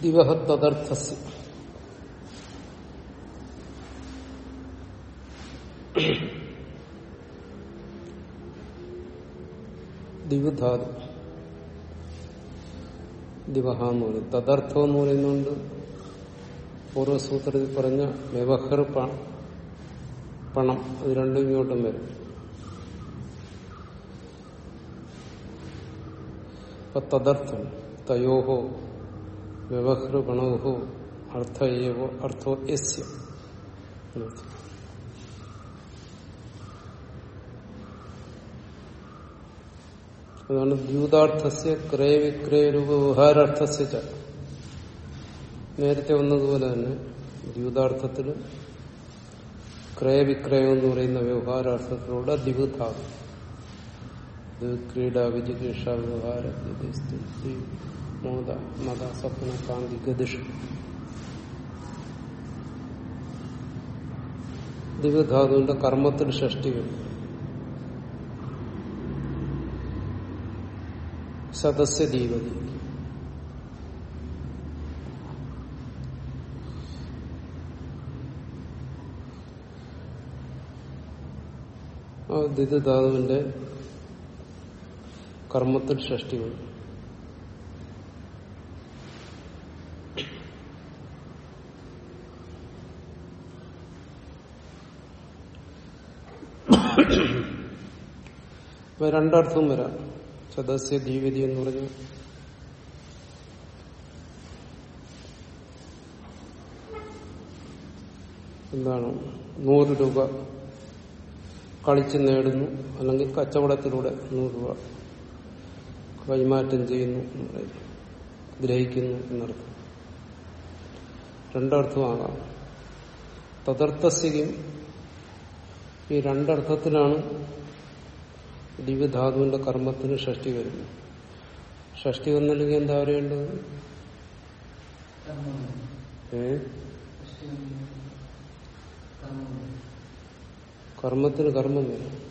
ദിവഹ തദർത്ഥസ്യ ദിവധാതു. ദിവഹ എന്ന് പറയും തദർത്ഥം എന്ന് പറയുന്നുണ്ട് പൂർവസൂത്രത്തിൽ പറഞ്ഞ വ്യവഹർ പണം. അത് രണ്ടും ഇങ്ങോട്ടും വരും. അപ്പൊ തദർത്ഥം തയോഹോ വ്യവഹൃ പണോഹോ അർത്ഥയേവോ അർത്ഥോ യസ്യ. അതാണ് ദ്യൂതാർത്ഥസ്യ ക്രയവിക്രയ രൂപ വ്യവഹാരാർത്ഥസ്യ നേരത്തെ വന്നതുപോലെ തന്നെ ദ്യൂതാർത്ഥത്തിൽ ക്രയവിക്രയം എന്ന് പറയുന്ന വ്യവഹാരാർത്ഥത്തിലൂടെ ദ്വിധാകും ഇത് ക്രീഡ വിജിഗീഷ വ്യവഹാര മോദ മത സ്വപ്ന കാന്തി ഗതിഷു ദിവധാതുവിന്റെ കർമ്മത്തിൽ ഷഷ്ടികൾ സദസ്യ ദീപതി ആ ദിധാതുവിന്റെ കർമ്മത്തിൽ ഷഷ്ടി ഇപ്പൊ രണ്ടർത്ഥം വരാം. സദസ്യ ജീവിതി എന്ന് പറഞ്ഞു. എന്താണ്? നൂറ് രൂപ കളിച്ച് നേടുന്നു. അല്ലെങ്കിൽ കച്ചവടത്തിലൂടെ നൂറ് രൂപ കൈമാറ്റം ചെയ്യുന്നു ഗ്രഹിക്കുന്നു എന്നർത്ഥം. രണ്ടർത്ഥമാകാം. തദർത്ഥസ്യം ഈ രണ്ടർത്ഥത്തിലാണ് ദിവ്യധാതുവിന്റെ കർമ്മത്തിന് ഷഷ്ടി വരുന്നു. ഷഷ്ടി വന്നില്ലെങ്കിൽ എന്താ പറയേണ്ടത്? ഏ? കർമ്മത്തിന് കർമ്മം വരും.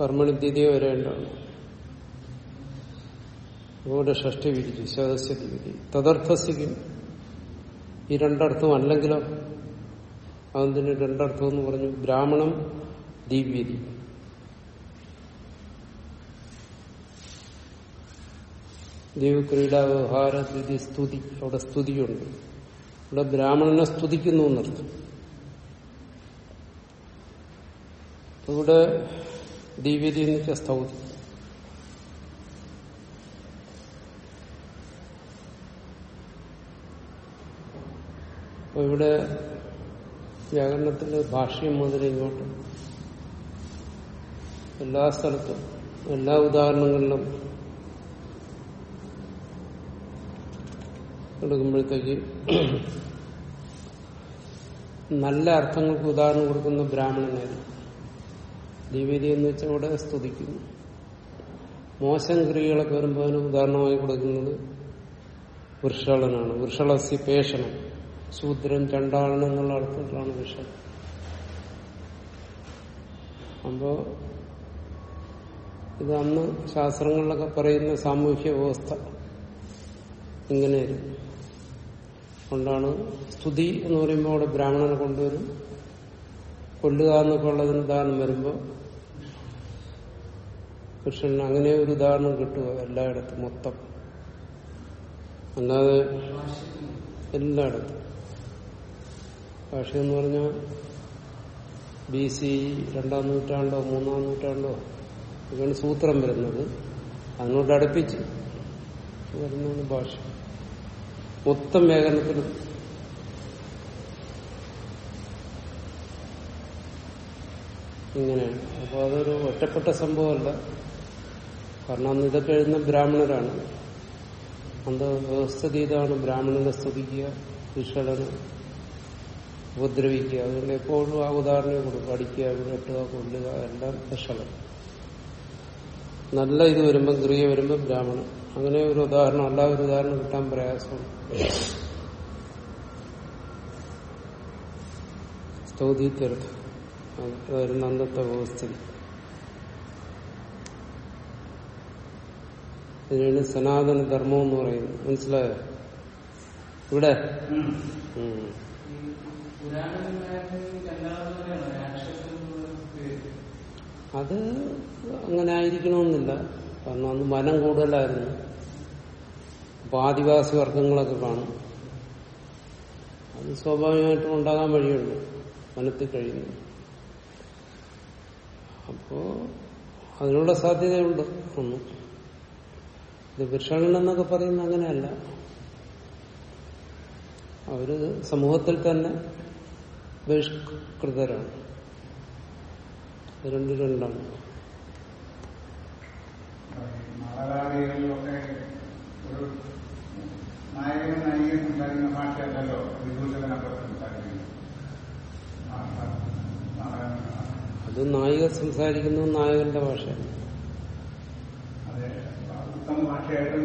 കർമ്മണി ദ്വിതീയ വരേണ്ടതാണ്. ഇവിടെ ഷഷ്ടി വിരിച്ചു സദസ്യ വിധി. തദർത്ഥസ്യം ഈ രണ്ടർത്ഥം അല്ലെങ്കിലോ? അതിന് രണ്ടർത്ഥം എന്ന് പറഞ്ഞു? ബ്രാഹ്മണം ദിവ്യതി. ദൈവ ക്രീഡാ വ്യവഹാര വിധി സ്തുതി. അവിടെ സ്തുതിയുണ്ട്. ഇവിടെ ബ്രാഹ്മണനെ സ്തുതിക്കുന്നു എന്നർത്ഥം. ഇവിടെ ദിവ്യതി എന്ന് വെച്ചാൽ സ്തൗതി. അപ്പൊ ഇവിടെ വ്യാകരണത്തിന്റെ ഭാഷ്യം മുതൽ ഇങ്ങോട്ട്. എല്ലാ സ്ഥലത്തും എല്ലാ ഉദാഹരണങ്ങളിലും എടുക്കുമ്പോഴത്തേക്ക് നല്ല അർത്ഥങ്ങൾക്ക് ഉദാഹരണം കൊടുക്കുന്ന ബ്രാഹ്മണനായിരുന്നു ദിവ്യതി എന്ന് വെച്ചാൽ ഇവിടെ സ്തുതിക്കുന്നു. മോശം ക്രിയകളൊക്കെ വരുമ്പോൾ അതിന് ഉദാഹരണമായി കൊടുക്കുന്നത് വൃഷളനാണ്. വൃഷളസ്യ പേഷണം ശൂദ്രൻ ചണ്ടാളൻ എന്നുള്ള അർത്ഥത്തിലാണ് വിഷം അപ്പോ ഇത് അന്ന് ശാസ്ത്രങ്ങളിലൊക്കെ പറയുന്ന സാമൂഹ്യ വ്യവസ്ഥ ഇങ്ങനെയായിരുന്നു കൊണ്ടാണ് സ്തുതി എന്ന് പറയുമ്പോൾ അവിടെ ബ്രാഹ്മണനെ കൊണ്ടുവരും. കൊല്ലുക എന്നൊക്കെ ഉള്ളതിന് ഉദാഹരണം വരുമ്പോൾ കൃഷ്ണൻ അങ്ങനെ ഒരു ഉദാഹരണം കിട്ടുക എല്ലായിടത്തും മൊത്തം. അല്ലാതെ എല്ലായിടത്തും. ഭാഷ എന്ന് പറഞ്ഞാൽ ബി സി രണ്ടാം നൂറ്റാണ്ടോ മൂന്നാം നൂറ്റാണ്ടോ ഇതാണ് സൂത്രം വരുന്നത്. അതിനോട് അടുപ്പിച്ച് വരുന്നതാണ് ഭാഷ. മൊത്തം വ്യാകരണത്തിൽ ഇങ്ങനെയാണ്. അപ്പോൾ അതൊരു ഒറ്റപ്പെട്ട സംഭവമല്ല. കാരണം അന്ന് ഇതൊക്കെ എഴുതുന്ന ബ്രാഹ്മണരാണ്. അന്ത വ്യവസ്ഥ ചെയ്താണ് ബ്രാഹ്മണനെ സ്തുതിക്കുക വിഷളനെ ഉപദ്രവിക്കുക. അതുകൊണ്ട് എപ്പോഴും ആ ഉദാഹരണം കൊടുക്കും. അടിക്കുക വിരട്ടുക കൊല്ലുക എല്ലാം വിഷളം നല്ല ഇത് വരുമ്പോൾ ക്രിയ വരുമ്പോൾ ബ്രാഹ്മണൻ അങ്ങനെ ഒരു ഉദാഹരണം അല്ല ഒരു ഉദാഹരണം കിട്ടാൻ പ്രയാസം. സ്തൗതി തീർത്ഥം വരുന്ന അന്നത്തെ വ്യവസ്ഥിതി. ഇതിനാണ് സനാതന ധർമ്മം എന്ന് പറയുന്നത്. മനസ്സിലായോ? ഇവിടെ. അത് അങ്ങനെ ആയിരിക്കണമെന്നില്ല. കാരണം അന്ന് വനം കൂടുതലായിരുന്നു. അപ്പൊ ആദിവാസി വർഗങ്ങളൊക്കെ കാണും. അത് സ്വാഭാവികമായിട്ടും ഉണ്ടാകാൻ വഴിയുണ്ട്. വനത്തിൽ കഴിയുന്നു അപ്പോ അതിനുള്ള സാധ്യതയുണ്ട് ഒന്നും. ഇത് വൃഷങ്ങൾ എന്നൊക്കെ പറയുന്നത് അങ്ങനെയല്ല. അവർ സമൂഹത്തിൽ തന്നെ ബഹിഷ്കൃതരാണ് രണ്ടു രണ്ടും രണ്ടാണ് നായകനും നായികയും സംസാരിക്കുന്ന ഭാഷയല്ലല്ലോ സംസാരിക്കുന്നത് അത് നായിക സംസാരിക്കുന്നത് നായകന്റെ ഭാഷയാണ്. അതെ. ഉത്തമ ഭാഷയായിട്ടും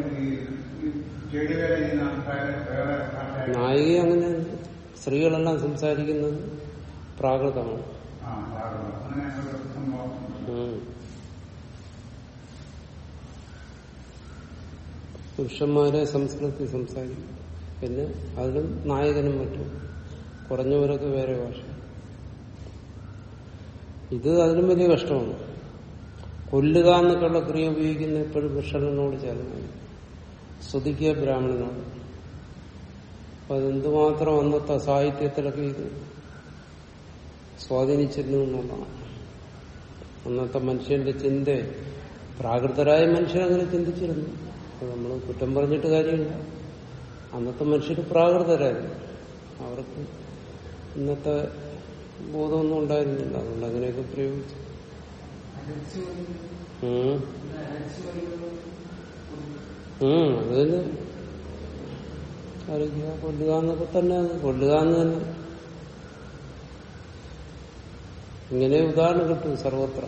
നായിക അങ്ങനെ സ്ത്രീകളെല്ലാം സംസാരിക്കുന്നത് പ്രാകൃതമാണ്. പുരുഷന്മാരെ സംസ്കൃതത്തിൽ സംസാരിക്കും. പിന്നെ അതിലും നായകനും മറ്റും. കുറഞ്ഞവരൊക്കെ വേറെ ഭാഷ. ഇത് അതിലും വലിയ കഷ്ടമാണ്. കൊല്ലുക എന്നൊക്കെയുള്ള ക്രിയ ഉപയോഗിക്കുന്ന എപ്പോഴും പുരുഷനോട് ചേർന്നാണ്. സ്തുതിക്കുക ബ്രാഹ്മണനോട്. അപ്പൊ അതെന്തുമാത്രം അന്നത്തെ സാഹിത്യത്തിലൊക്കെ ഇത് സ്വാധീനിച്ചിരുന്നു എന്നുള്ളതാണ്. അന്നത്തെ മനുഷ്യന്റെ ചിന്ത പ്രാകൃതരായ മനുഷ്യരങ്ങനെ ചിന്തിച്ചിരുന്നു. അപ്പൊ നമ്മൾ കുറ്റം പറഞ്ഞിട്ട് കാര്യമില്ല. അന്നത്തെ മനുഷ്യർ പ്രാകൃതരായിരുന്നു. അവർക്ക് ഇന്നത്തെ ബോധമൊന്നും ഉണ്ടായിരുന്നില്ല. അതുകൊണ്ട് അങ്ങനെയൊക്കെ പ്രയോഗിച്ചു. അത് തന്നെ. അറിയിക്കുക കൊല്ലുക എന്നൊക്കെ തന്നെ കൊല്ലുക എന്ന് തന്നെ. ഇങ്ങനെ ഉദാഹരണം കിട്ടും സർവത്ര.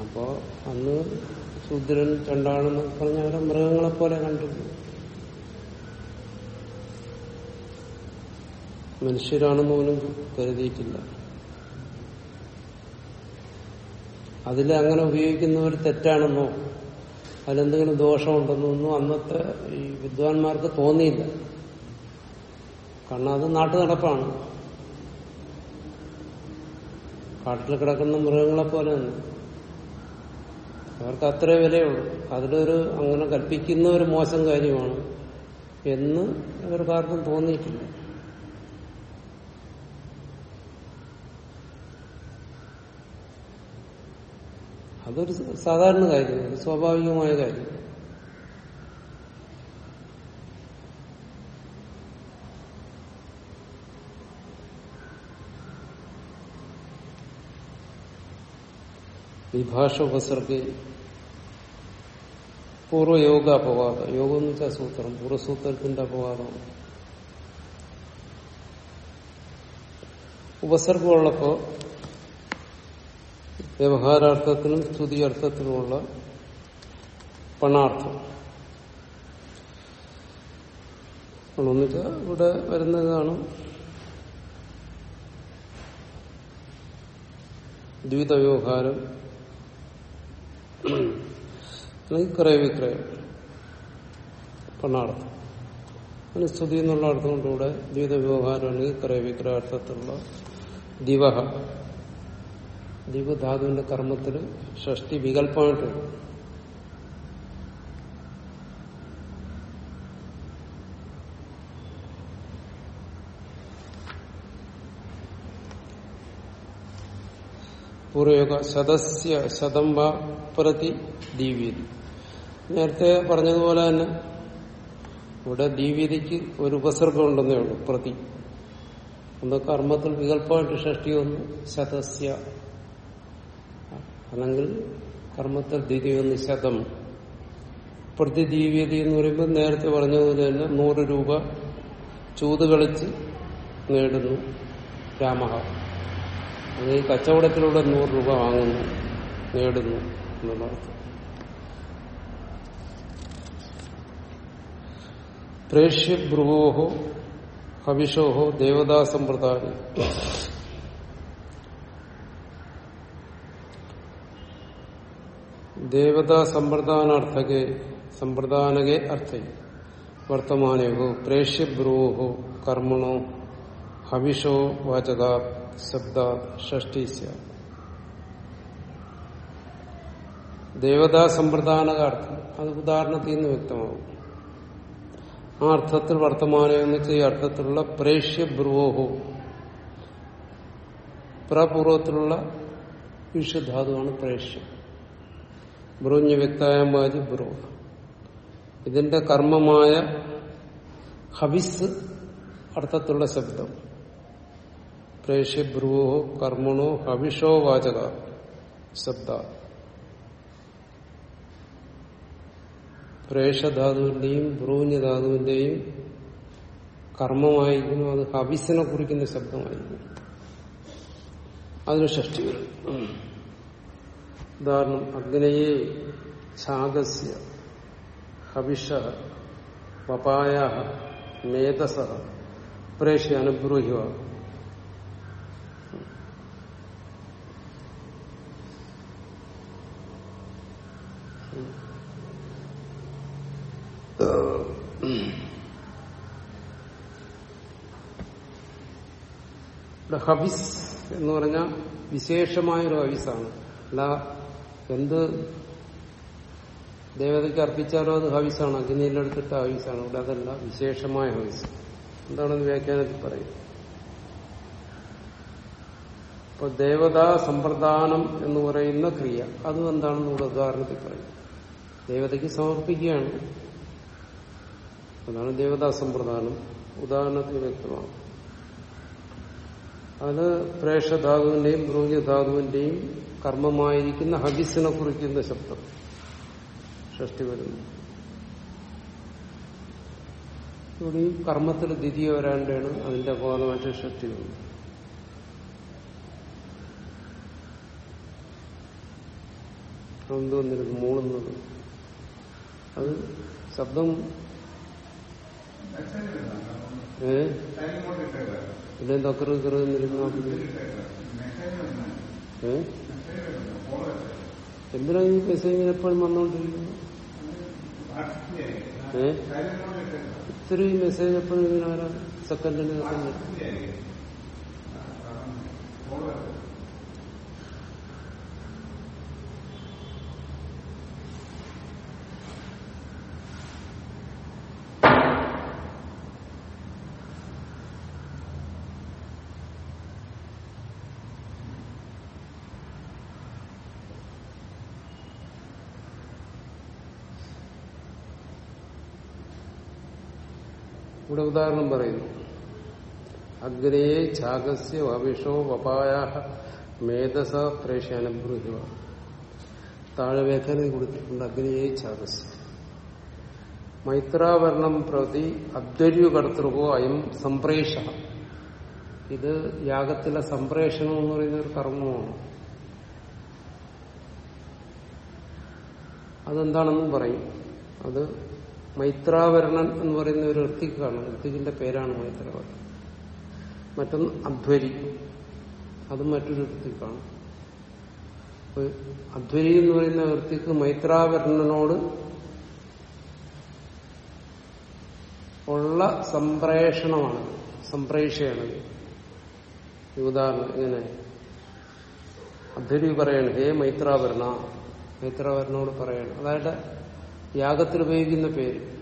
അപ്പോ അന്ന് ശൂദ്രൻ ചണ്ടാണെന്ന് പറഞ്ഞ അവരെ മൃഗങ്ങളെ പോലെ കണ്ടിരുന്നു. മനുഷ്യരാണെന്ന് പോലും കരുതിയിട്ടില്ല. അതിൽ അങ്ങനെ ഉപയോഗിക്കുന്നവർ തെറ്റാണെന്നോ അതിലെന്തെങ്കിലും ദോഷമുണ്ടെന്നൊന്നും അന്നത്തെ ഈ വിദ്വാൻമാർക്ക് തോന്നിയില്ല. കാരണം അത് നാട്ടു നടപ്പാണ് കാട്ടിൽ കിടക്കുന്ന മൃഗങ്ങളെ പോലെ അവർക്ക് അത്രേ വിലയുള്ളൂ. അതിലൊരു അങ്ങനെ കൽപ്പിക്കുന്ന ഒരു മോശം കാര്യമാണ് എന്ന് ഇവർക്കാർക്കും തോന്നിയിട്ടില്ല. അതൊരു സാധാരണ കാര്യമാണ് സ്വാഭാവികമായ കാര്യം. ഈ ഭാഷ ഉപസർക്ക് പൂർവയോഗ അപവാദം. യോഗം എന്ന് വെച്ചാൽ സൂത്രം പൂർവസൂത്രത്തിന്റെ അപവാദം. ഉപസർഗമുള്ളപ്പോ വ്യവഹാരാർത്ഥത്തിലും സ്തുതി അർത്ഥത്തിനുമുള്ള പണാർത്ഥം. ഒന്നിച്ച് ഇവിടെ വരുന്നതാണ് ദ്വിതവ്യവഹാരം അല്ലെങ്കിൽ ക്രയവിക്രയം. പണാർത്ഥം. അങ്ങനെ സ്തുതി എന്നുള്ള അർത്ഥം കൊണ്ടിവിടെ ദ്വിത വ്യവഹാരം അല്ലെങ്കിൽ ക്രയവിക്രയ അർത്ഥത്തിലുള്ള ദിവഹ ദീപധാതുവിന്റെ കർമ്മത്തിൽ ഷഷ്ടി വികല്പമായിട്ട് വരും. പൂർവയോഗ ശതസ്യ ശതം വ പ്രതി ദീവ്യതി നേരത്തെ പറഞ്ഞതുപോലെ തന്നെ ഇവിടെ ദീവ്യതിക്ക് ഒരു ഉപസർഗം ഉണ്ടെന്നേ ഉള്ളൂ പ്രതി ഒന്ന് കർമ്മത്തിൽ വികല്പമായിട്ട് ഷഷ്ടി ഒന്ന് ശതസ്യ അല്ലെങ്കിൽ കർമ്മത്തെ ദ്വിതീയ ശതം പ്രതിജീവ്യത എന്ന് പറയുമ്പോൾ നേരത്തെ പറഞ്ഞതുപോലെ തന്നെ നൂറ് രൂപ ചൂത് കളിച്ച് നേടുന്നു രാമ. അത് ഈ കച്ചവടത്തിലൂടെ നൂറ് രൂപ വാങ്ങുന്നു നേടുന്നു എന്നുള്ള അർത്ഥം. പ്രേഷ്യഭ്രുവോഹോ ഹവിഷോഹോ ദേവതാ ദേവതാ സമ്പ്രദാനാർത്ഥകെ സമ്പ്രദാനകെ അർത്ഥേ. വർത്തമാനയോ പ്രേഷ്യബ്രൂഹോ കർമ്മണോ ഹവിഷോ വാചക ശബ്ദ ഷഷ്ടീസ്യ ദേവതാ സമ്പ്രദാനക അർത്ഥം അത് ഉദാഹരണത്തിൽ നിന്ന് വ്യക്തമാകും. ആ അർത്ഥത്തിൽ വർത്തമാനം എന്ന് വെച്ചാൽ ഈ അർത്ഥത്തിലുള്ള പ്രേഷ്യബ്രൂഹോ പ്രപൂർവത്തിലുള്ള വിഷുധാതുവാണ് പ്രേഷ്യം. ബ്രൂഞ്ഞ് വ്യക്തായം വാചി ബ്രൂ. ഇതിന്റെ കർമ്മമായ ഹവിസ് അർത്ഥത്തിലുള്ള ശബ്ദം. പ്രേഷ്യ ബ്രുവോ കർമ്മണോ ഹവിഷോ വാചക ശബ്ദ. പ്രേഷധാതുവിന്റെയും ബ്രൂഞ്ഞ ധാതുവിന്റെയും കർമ്മമായിരിക്കുന്നു. അത് ഹവിസിനെ കുറിക്കുന്ന ശബ്ദമായിരിക്കുന്നു. അതിന് ഷഷ്ടി വരും. ഉദാഹരണം അഗ്നയെ ഛാഗസ്യ ഹവിഷ പപായ മേധസ പ്രേഷ്യ അനുബ്രൂഹ്യ ഹബിസ് എന്ന് പറഞ്ഞാൽ വിശേഷമായൊരു ഹബിസാണ് അല്ല എന്ത് ദേവതയ്ക്ക് അർപ്പിച്ചാലോ അത് ഹവിസാണ്? അഗ്നിയിലെടുത്തിട്ട ഹവിസാണ്? ഇവിടെ അതല്ല വിശേഷമായ ഹവിസ്. എന്താണെന്ന് വ്യാഖ്യാനത്തിൽ പറയും. ഇപ്പൊ ദേവതാ സമ്പ്രദാനം എന്ന് പറയുന്ന ക്രിയ അത് എന്താണെന്ന് ഇവിടെ ഉദാഹരണത്തിൽ പറയും. ദേവതയ്ക്ക് സമർപ്പിക്കുകയാണ്. അതാണ് ദേവതാ സമ്പ്രദാനം. ഉദാഹരണത്തിന് വ്യക്തമാണ്. അത് പ്രേഷധാതുവിന്റെയും ബ്രൂജധാതുവിന്റെയും കർമ്മമായിരിക്കുന്ന ഹബിസിനെ കുറിക്കുന്ന ശബ്ദം ഷഷ്ടി വരുന്നു ഇവിടെ ഈ കർമ്മത്തിൽ ദ്വിതീയ വരാണ്ടാണ് അതിന്റെ അപവാദമായിട്ട് ഷഷ്ടി വരുന്നത് എന്തോന്നിരുന്നു മൂളുന്നത് അത് ശബ്ദം? ഏ. പിന്നെ തക്കറ് കയറുന്നിരുന്നു. ഏ എന്തിനാ ഈ മെസ്സേജ് എപ്പോഴും വന്നുകൊണ്ടിരിക്കുന്നു ഏ ഇത്തിരി മെസ്സേജ് എപ്പോഴും ഇങ്ങനെ വരാം സെക്കൻഡിന് സെക്കൻഡ് ഉദാഹരണം പറയുന്നു. അഗ്രേ ഛാഗസ്യ വവിഷോ വപായ മേധസ പ്രേഷ്യാനുബ്രൂഹ്യ താഴെ വ്യാഖ്യാനം കൊടുത്തിട്ടുണ്ട് അഗ്നിയെ ഛാഗസ്യ. മൈത്രാവർണം പ്രതി അദ്വര്യു കർത്തൃകോ അയം സംപ്രേഷ. ഇത് യാഗത്തിലെ സംപ്രേഷണം എന്ന് പറയുന്ന ഒരു കർമ്മമാണ്. അതെന്താണെന്നും പറയും. അത് മൈത്രാവരണൻ എന്ന് പറയുന്ന ഒരു ഋത്തിക്കാണ് ഋത്തിക്കിന്റെ പേരാണ് മൈത്രാവരണൻ മറ്റൊന്ന് അധ്വരി. അതും മറ്റൊരു ഋത്തിക്കാണ് അധ്വരി എന്ന് പറയുന്ന വൃത്തിക്ക് മൈത്രാവരണനോട് ഉള്ള സംപ്രേഷണമാണ്. സംപ്രേഷയാണ്. ഉദാഹരണം ഇങ്ങനെ. അധ്വരി പറയണം ഹേ മൈത്രാവരണ. മൈത്രാവരണോട് പറയണം. അതായത് യാഗത്തിൽ ഉപയോഗിക്കുന്ന പേര്.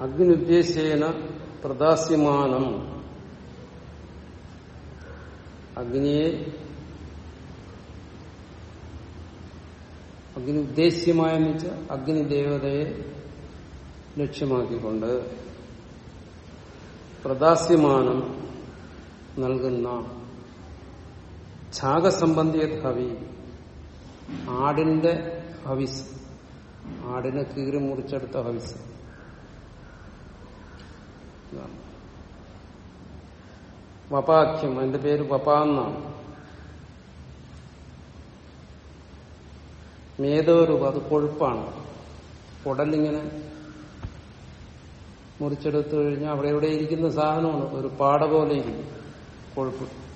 അഗ്നിദ്ദേശേന പ്രദാസ്യമാനം. അഗ്നിയെ അഗ്നി ഉദ്ദേശ്യമായെന്ന് വെച്ചാൽ അഗ്നിദേവതയെ ലക്ഷ്യമാക്കിക്കൊണ്ട് പ്രദാസ്യമാനം നൽകുന്ന ഛാഗസംബന്ധിയ ഹവി ആടിന്റെ ഹവിസ്. ആടിനെ കീറി മുറിച്ചെടുത്ത ഹവിസ്. വപാഖ്യം അതിന്റെ പേര് വപ എന്നാണ്. മേധോരൂപ അത് കൊഴുപ്പാണ്. കുടലിങ്ങനെ മുറിച്ചെടുത്തു കഴിഞ്ഞാൽ അവിടെ എവിടെ ഇരിക്കുന്ന സാധനമാണ്? ഒരു പാട പോലെ ഇരിക്കും കൊഴുപ്പ്.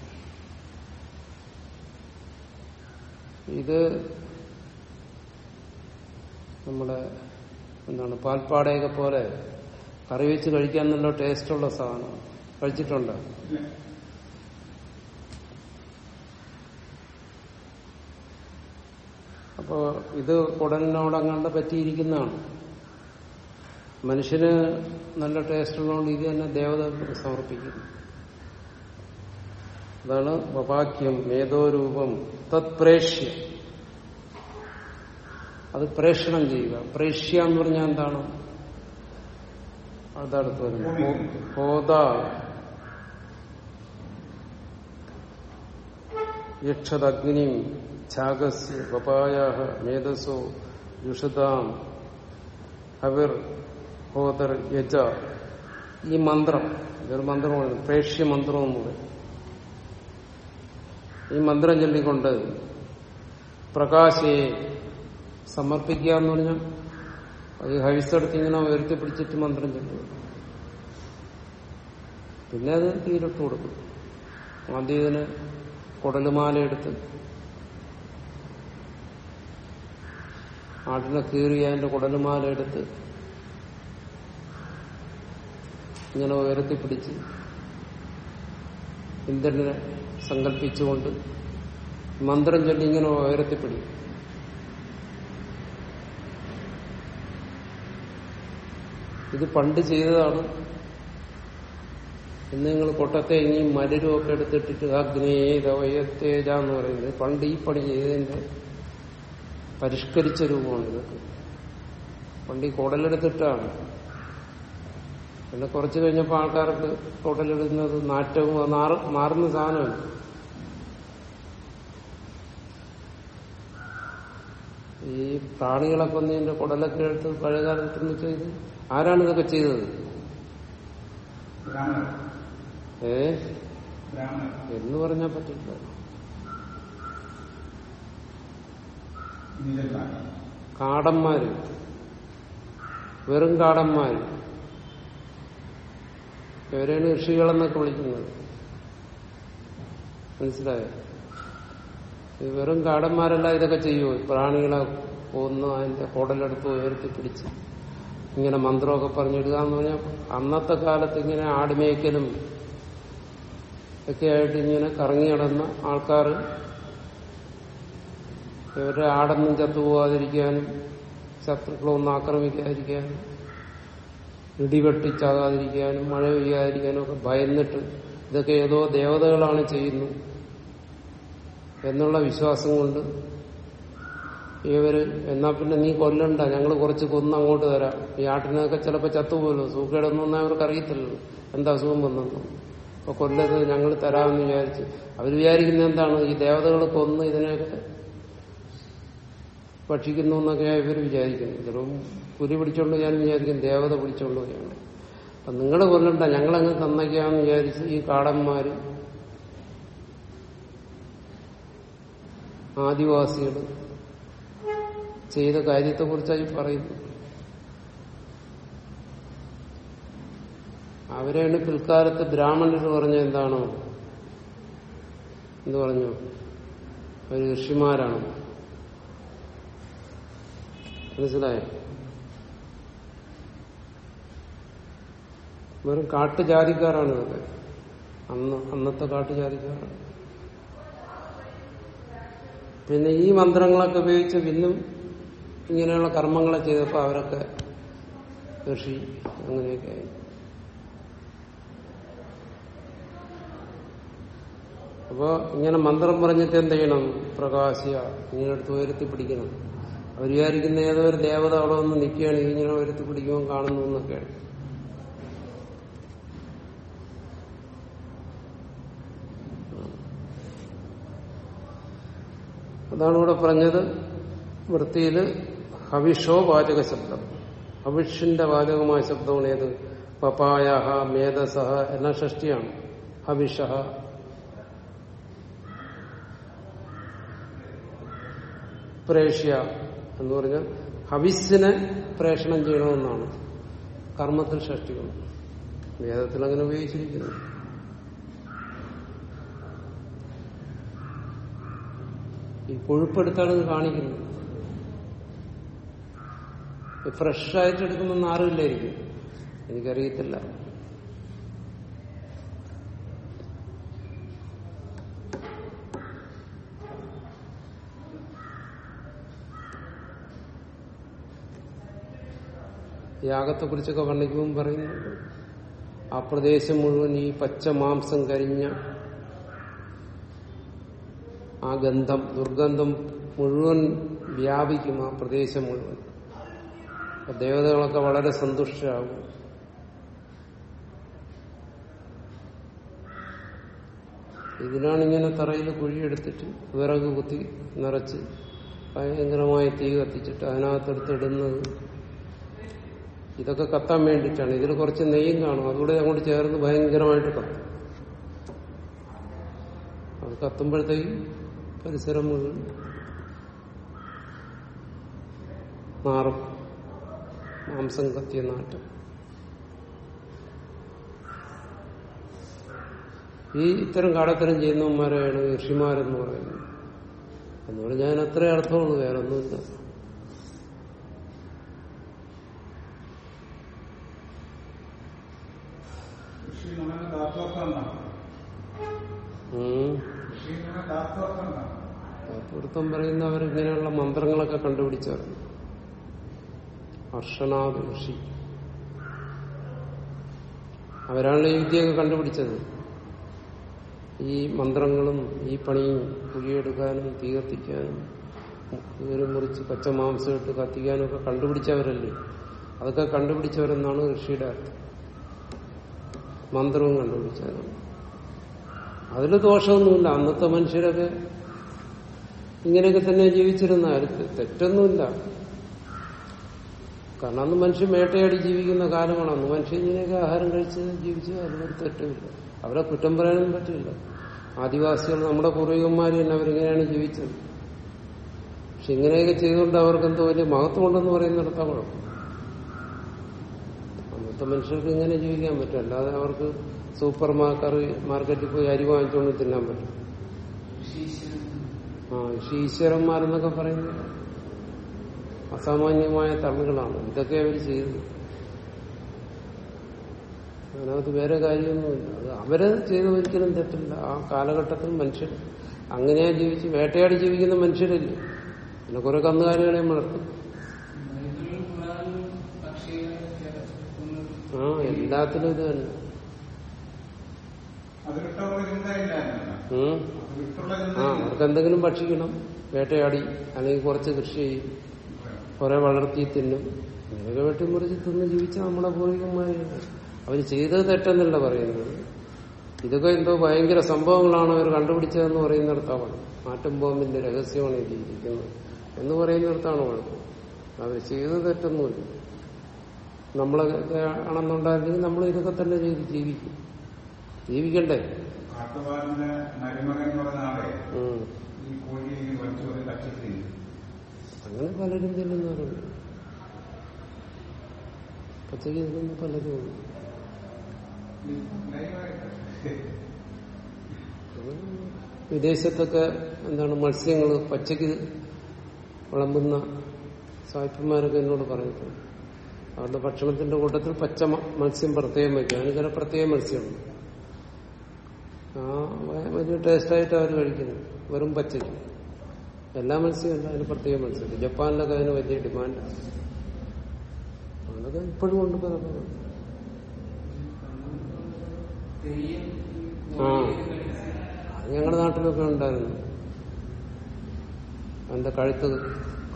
ഇത് നമ്മുടെ എന്താണ് പാൽപ്പാടയൊക്കെ പോലെ കറി വെച്ച് കഴിക്കാൻ നല്ല ടേസ്റ്റുള്ള സാധനം. കഴിച്ചിട്ടുണ്ട്? അപ്പോ ഇത് കുടലിനോടങ്ങാണ്ട് പറ്റിയിരിക്കുന്നതാണ്. മനുഷ്യന് നല്ല ടേസ്റ്റുള്ളതുകൊണ്ട് ഇത് തന്നെ ദേവതകൾക്ക് സമർപ്പിക്കുന്നു. അതാണ് വപാക്യം മേധോരൂപം തത് പ്രേഷ്യ അത് പ്രേഷണം ചെയ്യുക. പ്രേഷ്യ എന്ന് പറഞ്ഞാൽ എന്താണ്? അതടുത്ത് വരുന്നു ഹോത യക്ഷദഗ്നിം ഛാഗസ്യ വപായ മേധസോ യുഷതാം ഹവിർ ഹോദർ യജ. ഈ മന്ത്രം ഇതൊരു മന്ത്രമാണ് പ്രേഷ്യ മന്ത്രം എന്ന് പറയും. ഈ മന്ത്രം ചൊല്ലിക്കൊണ്ട് പ്രകാശയെ സമർപ്പിക്കുക എന്ന് പറഞ്ഞാൽ ഈ ഹവിസെടുത്ത് ഇങ്ങനെ ഉയർത്തി പിടിച്ചിട്ട് മന്ത്രം ചൊല്ലുക. പിന്നെ അത് തീരിട്ട് കൊടുക്കും. ആദ്യം ഇതിന് കുടലുമാല എടുത്ത് ആടിനെ കീറി അതിന്റെ കുടലുമാല എടുത്ത് ഇങ്ങനെ ഉയർത്തിപ്പിടിച്ച് ഇന്ദ്രനെ സങ്കല്പിച്ചുകൊണ്ട് മന്ത്രം ചൊല്ലി ഇങ്ങനെ ഉയരത്തിപ്പിടിക്കും ഇത് പണ്ട് ചെയ്തതാണ്. ഇന്ന് നിങ്ങൾ കൊട്ടത്തെ ഇനി മരരുമൊക്കെ എടുത്തിട്ടിട്ട് അഗ്നേതവയത്തേജ എന്ന് പറയുന്നത്. പണ്ട് ഈ പണി ചെയ്തതിന്റെ പരിഷ്കരിച്ച രൂപമാണ് ഇതൊക്കെ. പണ്ട് ഈ കുടലെടുത്തിട്ടാണ്. പിന്നെ കുറച്ച് കഴിഞ്ഞപ്പോൾ ആൾക്കാർക്ക് ഹോട്ടലിടുന്നത് നാറ്റവും മാറുന്ന സാധനമല്ല? ഈ പ്രാണികളെ കൊന്നതിന്റെ കുടലൊക്കെ എടുത്ത് പഴയകാലത്ത് ചെയ്ത്? ആരാണ് ഇതൊക്കെ ചെയ്തത്? ഏ? എന്ന് പറഞ്ഞാൽ പറ്റില്ല. കാടന്മാര്. വെറും കാടന്മാര്. ഇവരെയാണ് ഋഷികളെന്നൊക്കെ വിളിക്കുന്നത്. മനസ്സിലായോ? ഈ വെറും കാടന്മാരല്ല ഇതൊക്കെ ചെയ്യുമോ പ്രാണികളെ കൊന്നു അതിന്റെ കുടലെടുത്ത് ഉയർത്തി പിടിച്ച് ഇങ്ങനെ മന്ത്രമൊക്കെ പറഞ്ഞിടുക എന്ന് പറഞ്ഞാൽ അന്നത്തെ കാലത്ത് ഇങ്ങനെ ആടുമേക്കലും ഒക്കെയായിട്ട് ഇങ്ങനെ കറങ്ങി നടന്ന ആൾക്കാർ ഇവരുടെ ആടൊന്നും ചത്തുപോകാതിരിക്കാനും ശത്രുക്കളൊന്നും ആക്രമിക്കാതിരിക്കാനും ഇടിവെട്ടിച്ചാകാതിരിക്കാനും മഴ പെയ്യാതിരിക്കാനും ഒക്കെ ഭയന്നിട്ട് ഇതൊക്കെ ഏതോ ദേവതകളാണ് ചെയ്യുന്നു എന്നുള്ള വിശ്വാസം കൊണ്ട് ഇവർ എന്നാ പിന്നെ നീ കൊല്ലണ്ട ഞങ്ങൾ കുറച്ച് കൊന്ന് അങ്ങോട്ട് തരാം. ഈ ആട്ടിനൊക്കെ ചിലപ്പോൾ ചത്തുപോലോ സൂക്കേടൊന്നും അവർക്ക് അറിയത്തില്ലല്ലോ. എന്താ അസുഖം വന്നെന്ന്. അപ്പൊ കൊല്ലരുത് ഞങ്ങൾ തരാമെന്ന് വിചാരിച്ച്. അവർ വിചാരിക്കുന്നത് എന്താണ്? ഈ ദേവതകൾ കൊന്ന് ഇതിനെയൊക്കെ ഭക്ഷിക്കുന്നു എന്നൊക്കെയാണ് ഇവർ വിചാരിക്കുന്നത് ചിലപ്പോൾ പുലി പിടിച്ചോണ്ട് ഞാൻ വിചാരിക്കും ദേവത പിടിച്ചോണ്ട് ഞാൻ അപ്പൊ നിങ്ങൾ കൊല്ലണ്ട ഞങ്ങളങ്ങ് തന്നയ്ക്കാന്ന് വിചാരിച്ച് ഈ കാടന്മാര് ആദിവാസികൾ ചെയ്ത കാര്യത്തെക്കുറിച്ചായി പറയുന്നു. അവരെയാണ് പിൽക്കാലത്ത് ബ്രാഹ്മണർ പറഞ്ഞ എന്താണോ എന്ന് പറഞ്ഞു. അവർ ഋഷിമാരാണ്. മനസ്സിലായോ? വെറും കാട്ടുജാതിക്കാരാണ് ഇതൊക്കെ അന്ന് അന്നത്തെ കാട്ടുജാതിക്കാരാണ് പിന്നെ ഈ മന്ത്രങ്ങളൊക്കെ ഉപയോഗിച്ച് പിന്നും ഇങ്ങനെയുള്ള കർമ്മങ്ങളെ ചെയ്തപ്പോൾ അവരൊക്കെ ഋഷി അങ്ങനെയൊക്കെ ആയി. അപ്പോ ഇങ്ങനെ മന്ത്രം പറഞ്ഞിട്ട് എന്ത് ചെയ്യണം? പ്രകാശിയ ഇങ്ങനെ എടുത്ത് ഉയർത്തി പിടിക്കണം അവർ വിചാരിക്കുന്ന ഏതോ ഒരു ദേവത അവിടെ വന്ന് നിൽക്കുകയാണ് ഇങ്ങനെ ഉയർത്തി പിടിക്കുമ്പോൾ കാണുന്നു എന്നൊക്കെയാണ് അതാണ് ഇവിടെ പറഞ്ഞത് വൃത്തിയിൽ ഹവിഷോ വാചക ശബ്ദം. ഹവിഷിന്റെ വാചകമായ ശബ്ദമാണ് ഏത്? പപായ മേധസഹ എന്ന ഷഷ്ടിയാണ്. ഹവിഷ. പ്രേഷ്യ. എന്ന് പറഞ്ഞാൽ ഹവിസ്സിനെ പ്രേഷണം ചെയ്യണമെന്നാണ് കർമ്മത്തിൽ ഷഷ്ടിക്കണം വേദത്തിൽ അങ്ങനെ ഉപയോഗിച്ചിരിക്കുന്നു. ഈ കൊഴുപ്പെടുത്താണ് ഇത് കാണിക്കുന്നത്. ഫ്രഷ് ആയിട്ട് എടുക്കുമെന്ന് ആരുമില്ലായിരിക്കും എനിക്കറിയത്തില്ല. യാഗത്തെ കുറിച്ചൊക്കെ വർണിക്കുമ്പോൾ പറയുന്നുണ്ട് ആ പ്രദേശം മുഴുവൻ ഈ പച്ച മാംസം കരിഞ്ഞ ആ ഗന്ധം ദുർഗന്ധം മുഴുവൻ വ്യാപിക്കും ആ പ്രദേശം മുഴുവൻ. ദേവതകളൊക്കെ വളരെ സന്തുഷ്ടരാകും. ഇതിനാണ് ഇങ്ങനെ തറയിൽ കുഴിയെടുത്തിട്ട് വിറക് കുത്തി നിറച്ച് ഭയങ്കരമായ തീ കത്തിച്ചിട്ട് അതിനകത്തെടുത്ത് ഇടുന്നത് ഇതൊക്കെ കത്താൻ വേണ്ടിയിട്ടാണ്. ഇതിൽ കുറച്ച് നെയ്യും കാണും. അതുകൂടെ അങ്ങോട്ട് ചേർന്ന് ഭയങ്കരമായിട്ട് കത്തും. അത് കത്തുമ്പോഴത്തേക്കും പരിസരം മുഴുവൻ മാറും. മാംസം കത്തിയ നാട്ടം ഈ ഇത്തരം കാടത്തരം ചെയ്യുന്നവന്മാരെയാണ് ഋഷിമാരെന്ന് പറയുന്നത്. അതുകൊണ്ട് ഞാൻ അത്രേ അർത്ഥമുള്ളൂ വേറെ ഒന്നുമില്ല കൃഷി എന്ന് പറയുന്നത് ധാത്വർത്ഥം എന്നാണ് ഉം. കൃഷി എന്ന് പറയുന്നത് ധാത്വർത്ഥം എന്നാണ് വൃത്തം പറയുന്നവർ ഇങ്ങനെയുള്ള മന്ത്രങ്ങളൊക്കെ കണ്ടുപിടിച്ചവർ. അർഷനാഥ് ഋഷി അവരാണ് ഈ വിദ്യയൊക്കെ കണ്ടുപിടിച്ചത്. ഈ മന്ത്രങ്ങളും ഈ പണിയും കുഴിയെടുക്കാനും തീ കത്തിക്കാനും കീറി മുറിച്ച് പച്ചമാംസം ഇട്ട് കത്തിക്കാനും ഒക്കെ കണ്ടുപിടിച്ചവരല്ലേ? അതൊക്കെ കണ്ടുപിടിച്ചവരെന്നാണ് ഋഷിയുടെ അർത്ഥം. മന്ത്രവും കണ്ടുപിടിച്ചവരാണ്. അതിൽ ദോഷമൊന്നുമില്ല. അന്നത്തെ മനുഷ്യരൊക്കെ ഇങ്ങനെയൊക്കെ തന്നെ ജീവിച്ചിരുന്ന അടുത്ത് തെറ്റൊന്നുമില്ല. കാരണം അന്ന് മനുഷ്യൻ വേട്ടയാടി ജീവിക്കുന്ന കാലമാണ്. അന്ന് മനുഷ്യൻ ഇങ്ങനെയൊക്കെ ആഹാരം കഴിച്ച് ജീവിച്ച് അതിനൊരു തെറ്റുമില്ല. അവരെ കുറ്റം പറയാനൊന്നും പറ്റില്ല. ആദിവാസികൾ നമ്മുടെ പൂർവികന്മാർ തന്നെ അവരിങ്ങനെയാണ് ജീവിച്ചത്. പക്ഷെ ഇങ്ങനെയൊക്കെ ചെയ്തുകൊണ്ട് അവർക്ക് എന്തോ വലിയ മഹത്വമുണ്ടെന്ന് പറയുന്നിടത്താ കുഴപ്പം. അന്നത്തെ മനുഷ്യർക്ക് ഇങ്ങനെ ജീവിക്കാൻ പറ്റും. അല്ലാതെ അവർക്ക് സൂപ്പർ മാർക്കറി മാർക്കറ്റിൽ പോയി അരി വാങ്ങിച്ചുകൊണ്ട് തിന്നാൻ പറ്റും. ആ ഈശ്വരന്മാരെന്നൊക്കെ പറയുന്നത് അസാമാന്യമായ തള്ളുകളാണ് ഇതൊക്കെ അവർ ചെയ്തത് അതിനകത്ത് വേറെ കാര്യമൊന്നുമില്ല. അത് അവർ ചെയ്ത് ഒരിക്കലും തെറ്റില്ല. ആ കാലഘട്ടത്തിൽ മനുഷ്യർ അങ്ങനെയാ ജീവിച്ച് വേട്ടയാടി ജീവിക്കുന്ന മനുഷ്യരില്ല? പിന്നെ കുറെ കന്നുകാലികളെയും വളർത്തും. ആ എല്ലാത്തിലും ഇത് തന്നെ ആ അവർക്ക് എന്തെങ്കിലും ഭക്ഷിക്കണം. വേട്ടയാടി അല്ലെങ്കിൽ കുറച്ച് കൃഷി ചെയ്യും. കുറെ വളർത്തി തിന്നും. ഇങ്ങനെയൊക്കെ വെട്ടിമുറിച്ച് തിന്ന് ജീവിച്ച നമ്മളെ പൂർവികന്മാരാണ് അവർ ചെയ്തത് തെറ്റെന്നല്ല പറയുന്നത്. ഇതൊക്കെ എന്തോ ഭയങ്കര സംഭവങ്ങളാണ് അവർ കണ്ടുപിടിച്ചതെന്ന് പറയുന്നിടത്താണ് മാറ്റം ബോംബിന്റെ രഹസ്യമാണ് ഇത് ഇരിക്കുന്നത് എന്ന് പറയുന്നിടത്താണ് കുഴപ്പം അവർ ചെയ്തത് തെറ്റൊന്നുമില്ല. നമ്മളൊക്കെ ആണെന്നുണ്ടായിരുന്നെങ്കിൽ നമ്മൾ ഇതൊക്കെ തന്നെ ചെയ്ത് ജീവിക്കും. ജീവിക്കണ്ടേ? അങ്ങനെ പലരും ചെല്ലുന്നവരുണ്ട്. പച്ചക്ക് ചെല്ലുന്ന പലരും ഉണ്ട് വിദേശത്തൊക്കെ എന്താണ് മത്സ്യങ്ങൾ പച്ചയ്ക്ക് വിളമ്പുന്ന സാഹിത്യന്മാരൊക്കെ എന്നോട് പറഞ്ഞിട്ടുണ്ട് അവരുടെ ഭക്ഷണത്തിന്റെ കൂട്ടത്തിൽ പച്ച മത്സ്യം പ്രത്യേകം വയ്ക്കും. അതിന് ചില പ്രത്യേക മത്സ്യമുണ്ട്. വലിയ ടേസ്റ്റായിട്ട് അവർ കഴിക്കുന്നു. വെറും പച്ചയ്ക്ക് എല്ലാ മത്സ്യമല്ല അതിന് പ്രത്യേക മത്സ്യം ജപ്പാനിലൊക്കെ അതിന് വലിയ ഡിമാൻഡാണ് അതൊക്കെ ഇപ്പോഴും കൊണ്ട് പലപ്പോഴും ആ ഞങ്ങളുടെ നാട്ടിലൊക്കെ ഉണ്ടായിരുന്നു. അതിന്റെ കഴുത്ത്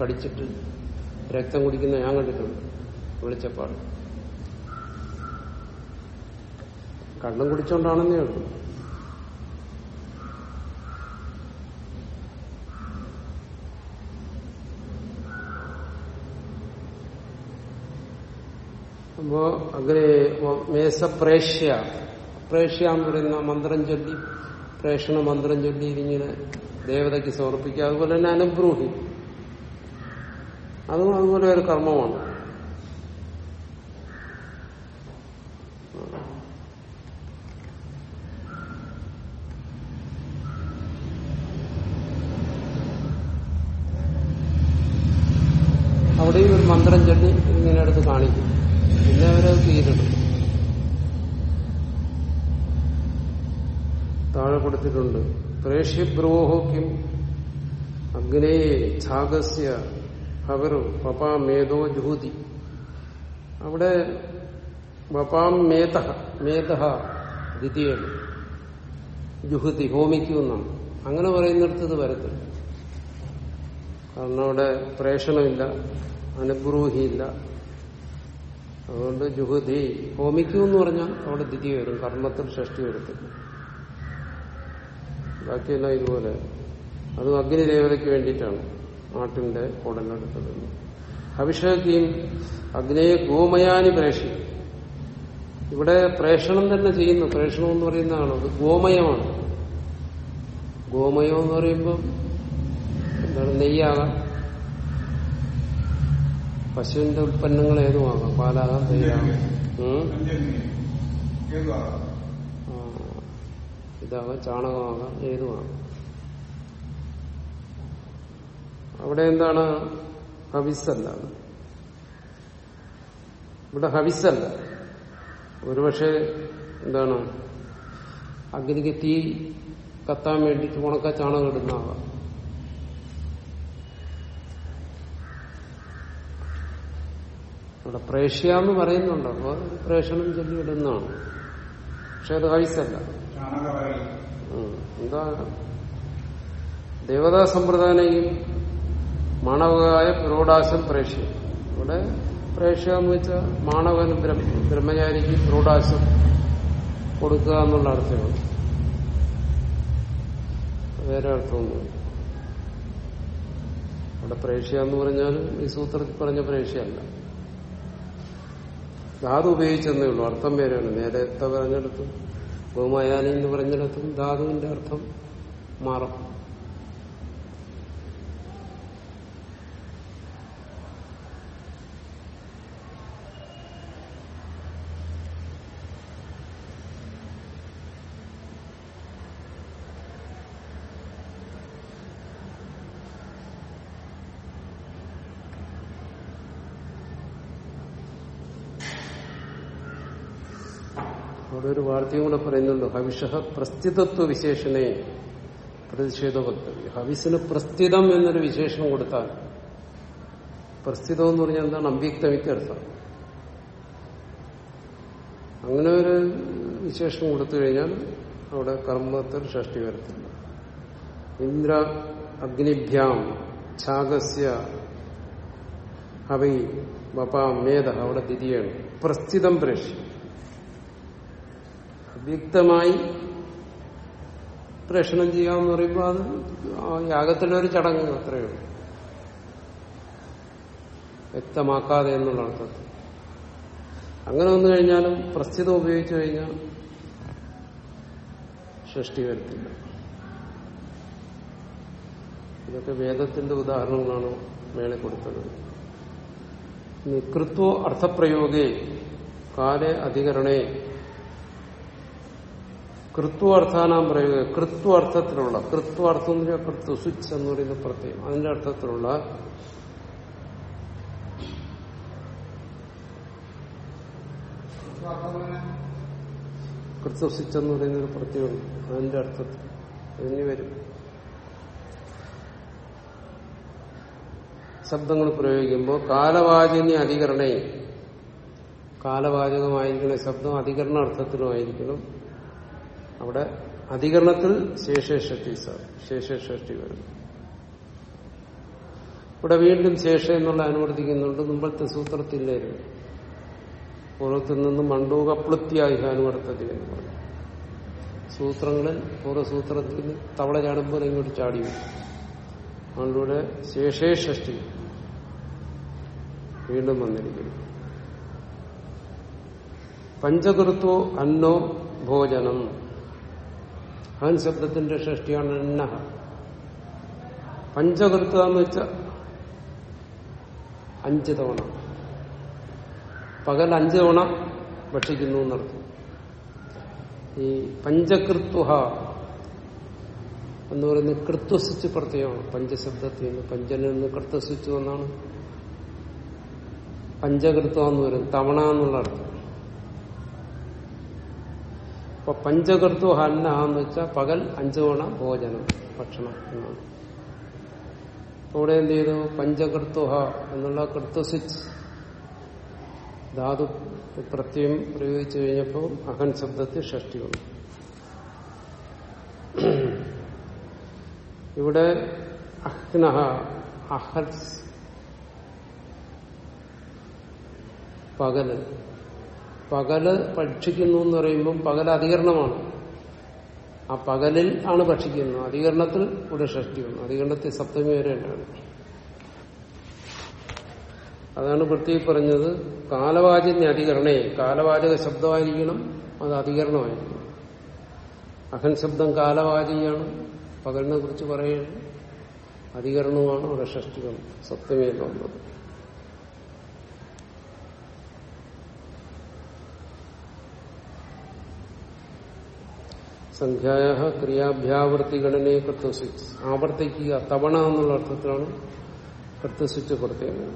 കടിച്ചിട്ട് രക്തം കുടിക്കുന്ന ഞാൻ കണ്ടിട്ടുണ്ട്. വെളിച്ചപ്പാട്. കള്ളം കുടിച്ചോണ്ടാണെന്നേ ഉള്ളൂ. അപ്പോ അങ്ങനെ മേസപ്രേഷ്യ പ്രേഷ്യ എന്ന് പറയുന്ന മന്ത്രം ചൊല്ലി പ്രേഷണ മന്ത്രം ചൊല്ലി ഇതിങ്ങനെ ദേവതയ്ക്ക് സമർപ്പിക്കുക. അതുപോലെ തന്നെ അനുബ്രൂഹി. അതും അതുപോലെ ഒരു കർമ്മമാണ് അവിടെയും ഒരു മന്ത്രം ചൊല്ലി ഇങ്ങനെ എടുത്ത് കാണിക്കും പിന്നെ അവരത് തീരിടും താഴെ കൊടുത്തിട്ടുണ്ട്. പ്രേഷ്യബ്രോഹോക്യം അഗ്നേ ഛാഗസ്യ ഹവറു പപാം മേധോ ജ്യൂതി അവിടെ വപാം മേധ മേധ ദ്വിതീയാണ് ജുഹുതി ഹോമിക്കുമെന്നാണ് അങ്ങനെ പറയുന്നിടത്ത് ഇത് വരത്തില്ല. കാരണം അവിടെ പ്രേഷണമില്ല അനുഗ്രൂഹിയില്ല. അതുകൊണ്ട് ജുഹുതി ഹോമിക്കൂ പറഞ്ഞാൽ അവിടെ ദ്വിതി വരും കർമ്മത്തിൽ ഷഷ്ടി വരത്തില്ല. ബാക്കിയെല്ലാം ഇതുപോലെ അതും അഗ്നിദേവതയ്ക്ക് വേണ്ടിയിട്ടാണ് ആട്ടിന്റെ ഉടലെടുത്തത്. അഭിഷേകിയും അഗ്നയെ ഗോമയാനി പ്രേഷി. ഇവിടെ പ്രേഷണം തന്നെ ചെയ്യുന്നു. പ്രേഷണം എന്ന് പറയുന്നതാണ്. അത് ഗോമയമാണ്. ഗോമയം എന്ന് പറയുമ്പോൾ എന്താണ്? നെയ്യാകാം. പശുവിന്റെ ഉൽപ്പന്നങ്ങൾ ഏതുമാകാം? പാലാകാം നെയ്യാകാം. ഇതാകാം ചാണകമാകാം ഏതുമാകാം. അവിടെ എന്താണ്? ഹവിസല്ല ഇവിടെ ഹവിസല്ല ഒരുപക്ഷെ എന്താണ്? അഗ്നിക്ക് തീ കത്താൻ വേണ്ടിയിട്ട് ഉണക്ക ചാണകം ഇടുന്നതാകാം. ഇവിടെ പ്രേഷ്യ എന്ന് പറയുന്നുണ്ട്. അപ്പൊ പ്രേഷണം ചൊല്ലി ഇടുന്നതാണ് പക്ഷെ അത് ഹവിസല്ല എന്താ? ദേവതാ സമ്പ്രദായം മാണവകായ പുരോടാശം പ്രേക്ഷ ഇവിടെ പ്രേക്ഷ എന്ന് വെച്ചാൽ ബ്രഹ്മ- ബ്രഹ്മചാരിക്ക് പുരോടാശം കൊടുക്കുക എന്നുള്ള അർത്ഥമാണ്. വേറെ അർത്ഥമൊന്നുമില്ല അവിടെ പ്രേഷ്യ എന്ന് പറഞ്ഞാൽ ഈ സൂത്രത്തിൽ പറഞ്ഞ പ്രേക്ഷയല്ല ധാതു ഉപയോഗിച്ചെന്നേ ഉള്ളൂ. അർത്ഥം വേറെയാണ്. നേരത്തെ പറഞ്ഞിടത്തും. ഗോമായാനി എന്ന് പറഞ്ഞിടത്തും ധാതുവിന്റെ അർത്ഥം മാറും അവിടെ ഒരു വാർത്തയും കൂടെ പറയുന്നുണ്ട് ഹവിഷ പ്രസ്ഥിതത്വ വിശേഷനെ പ്രതിഷേധ ഹവിസിന് പ്രസ്ഥിതം എന്നൊരു വിശേഷണം കൊടുത്താൽ പ്രസ്ഥിതം എന്ന് പറഞ്ഞാൽ എന്താണ്? അവ്യക്തമിത്യർത്ഥം അങ്ങനെ ഒരു വിശേഷണം കൊടുത്തു കഴിഞ്ഞാൽ അവിടെ കർമ്മത്തിൽ ഷഷ്ടി വരത്തില്ല. ഇന്ദ്ര അഗ്നിഭ്യാം ഛാഗസ്യ ഹവൈ വപാം മേധ അവിടെ തിരിയാണ്. പ്രസ്ഥിതം പ്രേഷ്യം. അവ്യക്തമായി പ്രേഷണം ചെയ്യാമെന്ന് പറയുമ്പോൾ അത് യാഗത്തിലെ ഒരു ചടങ്ങ് അത്രയേ ഉള്ളൂ. വ്യക്തമാക്കാതെ എന്നുള്ള അർത്ഥത്തിൽ. അങ്ങനെ വന്നു കഴിഞ്ഞാലും പ്രസ്തുത ഉപയോഗിച്ചു കഴിഞ്ഞാൽ സൃഷ്ടി വരത്തില്ല. ഇതൊക്കെ വേദത്തിന്റെ ഉദാഹരണങ്ങളാണ് മേളെ കൊടുത്തത്. നികൃത്വ അർത്ഥപ്രയോഗേ കാലേ അധികരണേ കൃത്വാർത്ഥാനാം പറയുക കൃത്വർത്ഥത്തിലുള്ള കൃത്വാർത്ഥം എന്ന് പറയുക കൃത്വ സ്വിച്ച് എന്ന് പറയുന്ന പ്രത്യേകം. അതിന്റെ അർത്ഥത്തിലുള്ള കൃത്വ സ്വിച്ച് എന്ന് പറയുന്ന ഒരു പ്രത്യേകം അതിന്റെ അർത്ഥത്തിൽ ഇനി വരും. ശബ്ദങ്ങൾ പ്രയോഗിക്കുമ്പോൾ കാലവാചിനി അധികരണേ കാലവാചകമായിരിക്കണേ ശബ്ദം അധികരണ അർത്ഥത്തിലുമായിരിക്കണം അവിടെ അധികരണത്തിൽ ശേഷേഷഷ്ടി സാർ. ശേഷേഷഷ്ടി വരുന്നു ഇവിടെ വീണ്ടും ശേഷ എന്നുള്ള അനുവർത്തിക്കുന്നുണ്ട്. മുമ്പത്തെ സൂത്രത്തില്ലായിരുന്നു പൂർവത്തിൽ നിന്ന് മണ്ടൂകപ്ലുത്യായി അനുവർത്തതി എന്ന് പറഞ്ഞു. സൂത്രങ്ങളിൽ പൂർവസൂത്രത്തിൽ തവള ചാടുമ്പോൾ ഇങ്ങോട്ട് ചാടി അതുകൊണ്ടിവിടെ ശേഷേഷഷ്ടി വീണ്ടും വന്നിരിക്കുന്നു. പഞ്ചകൃത്വോ അന്നോ ഭോജനം. ഹൻ ശബ്ദത്തിന്റെ ഷഷ്ടിയാണ് എണ്ണ പഞ്ചകൃത്വ എന്ന് വെച്ച അഞ്ച് തവണ. പകൽ അഞ്ച് തവണ ഭക്ഷിക്കുന്നു എന്നർത്ഥം. ഈ പഞ്ചകൃത്വ എന്ന് പറയുന്നത് കൃത്വസ്വിച്ച് പ്രത്യേകമാണ് പഞ്ചശബ്ദത്തിൽ നിന്ന് പഞ്ചനിൽ നിന്ന് കൃത്വസ്വിച്ച് എന്നാണ് പഞ്ചകൃത്വം എന്ന് പറയും തവണ എന്നുള്ള അർത്ഥം. അപ്പൊ പഞ്ചകൃത്വ ഹന്ന എന്ന് വെച്ചാൽ പകൽ അഞ്ചു തവണ ഭോജനം ഭക്ഷണം എന്നാണ്. ഇവിടെ എന്ത് ചെയ്തു? പഞ്ചകൃത്വ എന്നുള്ള കൃത്വസിച്ച് ധാതു പ്രത്യം പ്രയോഗിച്ചു കഴിഞ്ഞപ്പോൾ അഹൻ ശബ്ദത്തിൽ ഷഷ്ടി വന്നു. ഇവിടെ അഹ്നഹ അഹൽസ് പകൽ പകൽ ഭക്ഷിക്കുന്നു എന്ന് പറയുമ്പം പകൽ അധികരണമാണ്. ആ പകലിൽ ആണ് ഭക്ഷിക്കുന്നത്. അധികരണത്തിൽ ഇവിടെ ഷഷ്ടി വന്നു അധികരണത്തിൽ സപ്തമി വരെ ഉണ്ടാണ്. അതാണ് പ്രത്യേകി പറഞ്ഞത്. കാലവാചന്യ അധികരണേ. കാലവാചക ശബ്ദമായിരിക്കണം അത് അധികരണമായിരിക്കണം. അഹൻ ശബ്ദം കാലവാചിയാണ്. പകലിനെ കുറിച്ച് പറയുന്നത് അധികരണവുമാണ് അവിടെ വന്നത് സപ്തമിയിൽ വന്നത്. സംഖ്യായ ക്രിയാഭ്യാവർത്തി ഘടനയെ കൃത്യസ്വിച്ച് ആവർത്തിക്കുക തവണ എന്നുള്ള അർത്ഥത്തിലാണ് കൃത്യസ്വിച്ച് പ്രത്യേകം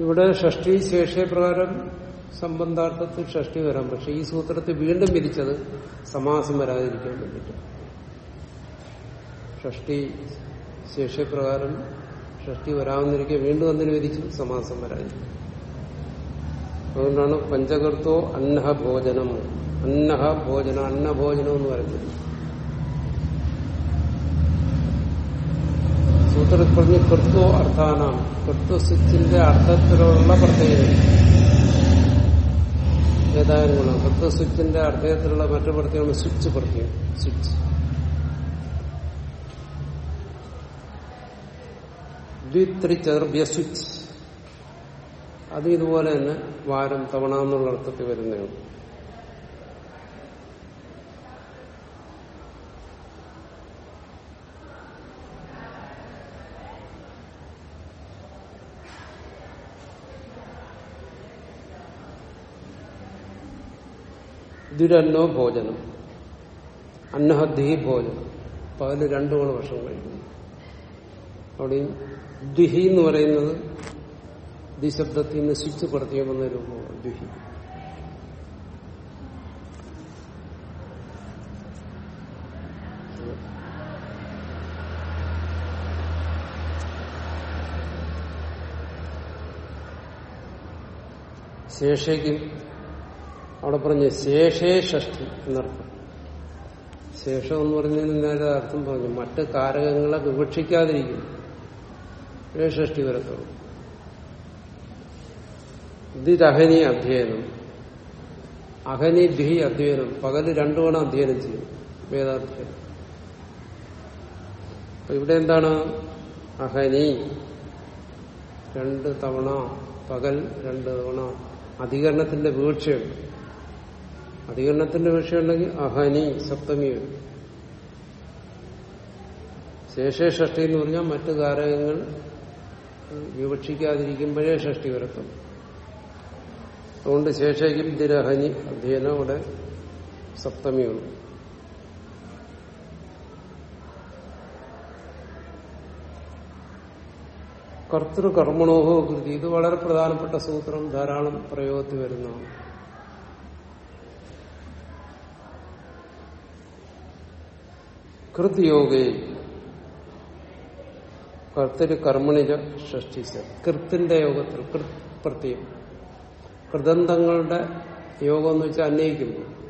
ഇവിടെ ഷഷ്ടി ശേഷപ്രകാരം സംബന്ധാർത്ഥത്തിൽ ഷഷ്ടി വരാം. പക്ഷെ ഈ സൂത്രത്തിൽ വീണ്ടും പിരിച്ചത് സമാസം വരാതിരിക്കാൻ വേണ്ടിയിട്ട്. ഷഷ്ടി ശേഷപ്രകാരം ഷഷ്ടി വരാമെന്നിരിക്കെ വീണ്ടും അതിന് വിരിച്ചു സമാസം വരാതിരിക്കും. അതുകൊണ്ടാണ് പഞ്ചകർത്തോ അന്നഹ ഭോജനം. അന്നഹ ഭോജനം അന്നഭോജനം എന്ന് പറയുന്നത്. സൂത്രത്തിൽ പറഞ്ഞ് കൃത്വോ അർത്ഥാനാണ് കൃത്വസ്വിച്ചിന്റെ അർത്ഥത്തിലുള്ള പ്രത്യേകത. ഏതായാലും ഗുണം കൃത്വസ്വിച്ചിന്റെ അർത്ഥത്തിലുള്ള മറ്റു പ്രത്യേകമാണ് സ്വിച്ച് പ്രത്യേകം സ്വിച്ച്. ദ്വിത്രിചതുർഭ്യ സ്വിച്ച്. അത് ഇതുപോലെ തന്നെ വാരം തവണ എന്നുള്ള അർത്ഥത്തിൽ വരുന്നതാണ് ദുരന്നോ ഭോജനം. അന്നഹദ്ധി ഭോജനം. പകൽ മൂന്ന് വർഷം കഴിക്കുന്നു. അവിടെയും ദ്വിഹി എന്ന് പറയുന്നത് ദ്വിശബ്ദത്തിൽ നിന്ന് സ്വിച്ച് പ്രത്യേകമെന്ന രൂപമാണ് ദ്വിഹി ശേഷയ്ക്കും അവിടെ പറഞ്ഞ ശേഷേ ഷഷ്ടി എന്നർത്ഥം. ശേഷം എന്ന് പറഞ്ഞതിന് നേരെ അർത്ഥം പറഞ്ഞു. മറ്റ് കാരകങ്ങളെ വിവക്ഷിക്കാതിരിക്കുന്നു ഷഷ്ടി വരത്തുള്ളൂ. ഇതിരഹനി അധ്യയനം. അഹനി ദ്വി അധ്യയനം. പകൽ രണ്ടു തവണ അധ്യയനം ചെയ്യും വേദാധ്യയനം. അപ്പൊ ഇവിടെ എന്താണ്? അഹനി രണ്ട് തവണ പകൽ രണ്ട് തവണ. അധികരണത്തിന്റെ വീഴ്ചയുണ്ട്. അധികരണത്തിന്റെ വിഷയമുണ്ടെങ്കിൽ അഹനി സപ്തമി വരും. ശേഷേ ഷഷ്ടി എന്ന് പറഞ്ഞാൽ മറ്റു കാരകങ്ങൾ വിവക്ഷിക്കാതിരിക്കുമ്പോഴേ ഷഷ്ടി വരത്തുള്ളൂ. അതുകൊണ്ട് ശേഷയ്ക്കും ദിരഹനി അധ്യയനം അവിടെ സപ്തമിയുണ്ട് കർത്തൃകർമ്മണോഹോ കൃതി. ഇത് വളരെ പ്രധാനപ്പെട്ട സൂത്രം ധാരാളം പ്രയോഗത്തിൽ വരുന്നതാണ്. കൃത്യോഗേ. കർത്തര് കർമ്മണിജ ഷഷ്ടിച്ച കൃത്തിന്റെ യോഗത്തിൽ കൃത് പ്രത്യേകം. കൃതന്തങ്ങളുടെ യോഗം എന്ന് വെച്ചാൽ അന്വയിക്കുമ്പോൾ.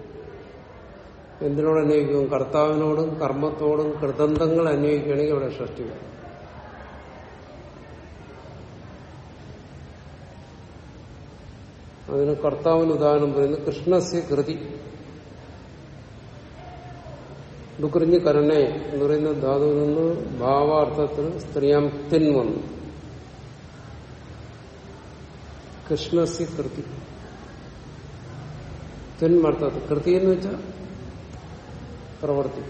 എന്തിനോട് അന്വയിക്കും? കർത്താവിനോടും കർമ്മത്തോടും കൃതന്തങ്ങൾ അന്വയിക്കുകയാണെങ്കിൽ അവിടെ ഷഷ്ടി വരും. അതിന് കർത്താവിന് ഉദാഹരണം പറയുന്നത് കൃഷ്ണസ്യ കൃതി. ഡുക്കുറിഞ്ഞ് കരണേ എന്ന് പറയുന്ന ധാതുവിൽ നിന്ന് ഭാവാർത്ഥത്തിൽ സ്ത്രീയാം വന്നു. കൃഷ്ണസി കൃതി. തിന്മർത്ഥത്തിൽ കൃതി എന്ന് വെച്ചാൽ പ്രവർത്തി.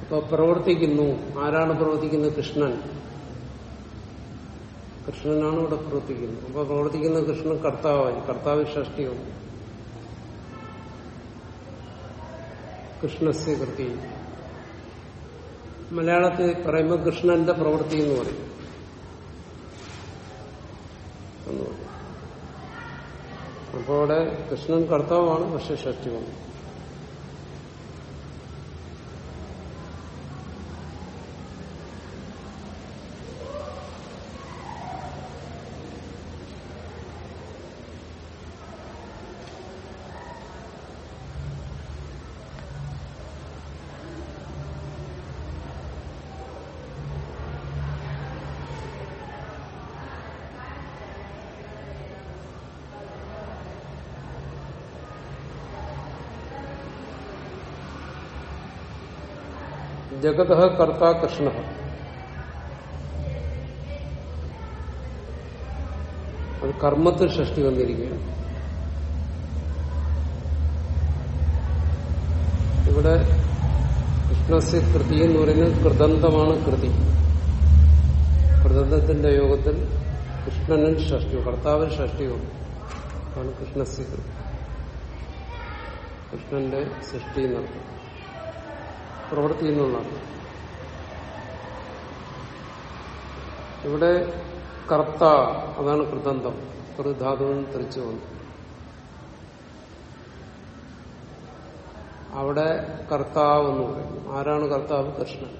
അപ്പൊ പ്രവർത്തിക്കുന്നു. ആരാണ് പ്രവർത്തിക്കുന്നത്? കൃഷ്ണൻ. കൃഷ്ണനാണ് ഇവിടെ പ്രവർത്തിക്കുന്നത്. അപ്പൊ പ്രവർത്തിക്കുന്ന കൃഷ്ണൻ കർത്താവായി. കർത്താവ് ഷഷ്ടിയാണ് കൃഷ്ണസ്യ കൃതി. മലയാളത്തിൽ പറയുമ്പോൾ കൃഷ്ണന്റെ പ്രവൃത്തി എന്ന് പറയും. അപ്പോ അപ്പോൾ അവിടെ കൃഷ്ണൻ കർത്താവാണ് പക്ഷെ ഷഷ്ടി ജഗത കർത്ത കൃഷ്ണ. അത് കർമ്മത്തിൽ ഷഷ്ടി വന്നിരിക്കുകയാണ്. ഇവിടെ കൃഷ്ണസ്യ കൃതി എന്ന് പറയുന്നത് കൃതന്തമാണ് കൃതി. കൃതന്തത്തിന്റെ യോഗത്തിൽ കൃഷ്ണനും ഷഷ്ടിയും കർത്താവിൽ ഷഷ്ടിയും ആണ് കൃഷ്ണസ്യ കൃതി. കൃഷ്ണന്റെ സൃഷ്ടി നടത്തും എന്നുള്ളതാണ് ഇവിടെ കർത്ത അതാണ് കൃതന്തം ഒരു ധാതുവിന് തിരിച്ചു വന്നു. അവിടെ കർത്താവ് എന്ന് പറയുന്നു. ആരാണ് കർത്താവ്? കൃഷ്ണൻ.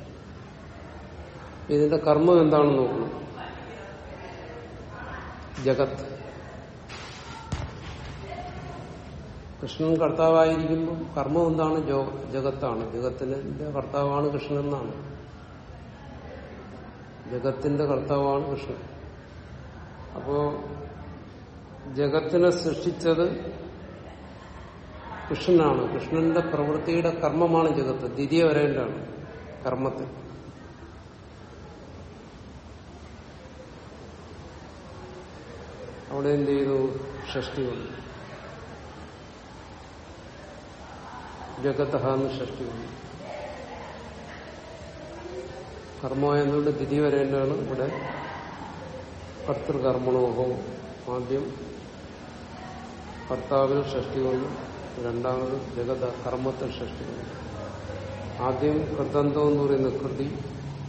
ഇതിന്റെ കർമ്മം എന്താണെന്ന് നോക്കണം. ജഗത്ത്. കൃഷ്ണൻ കർത്താവായിരിക്കുമ്പോൾ കർമ്മം എന്താണ്? ജഗത്താണ്. ജഗത്തിന്റെ കർത്താവാണ് കൃഷ്ണൻ എന്നാണ്. ജഗത്തിന്റെ കർത്താവാണ് കൃഷ്ണൻ. അപ്പോ ജഗത്തിനെ സൃഷ്ടിച്ചത് കൃഷ്ണനാണ്. കൃഷ്ണന്റെ പ്രവൃത്തിയുടെ കർമ്മമാണ് ജഗത്ത്. ദ്വിതീയ വരേണ്ടാണ് കർമ്മത്തിൽ അവിടെ എന്ത് ചെയ്തു? ഷഷ്ടി വന്നു. ജഗത എന്ന് ഷഷ്ടി വന്നു കർമ്മമായതുകൊണ്ട് തിരി വരേണ്ടതാണ് ഇവിടെ. കർത്തൃകർമ്മണോഹോ ആദ്യം കർത്താവിൽ ഷഷ്ടി വന്നു രണ്ടാമത് ജഗത കർമ്മത്തിൽ ഷഷ്ടി വന്നു ആദ്യം കൃതന്തം എന്ന് പറയുന്ന കൃതി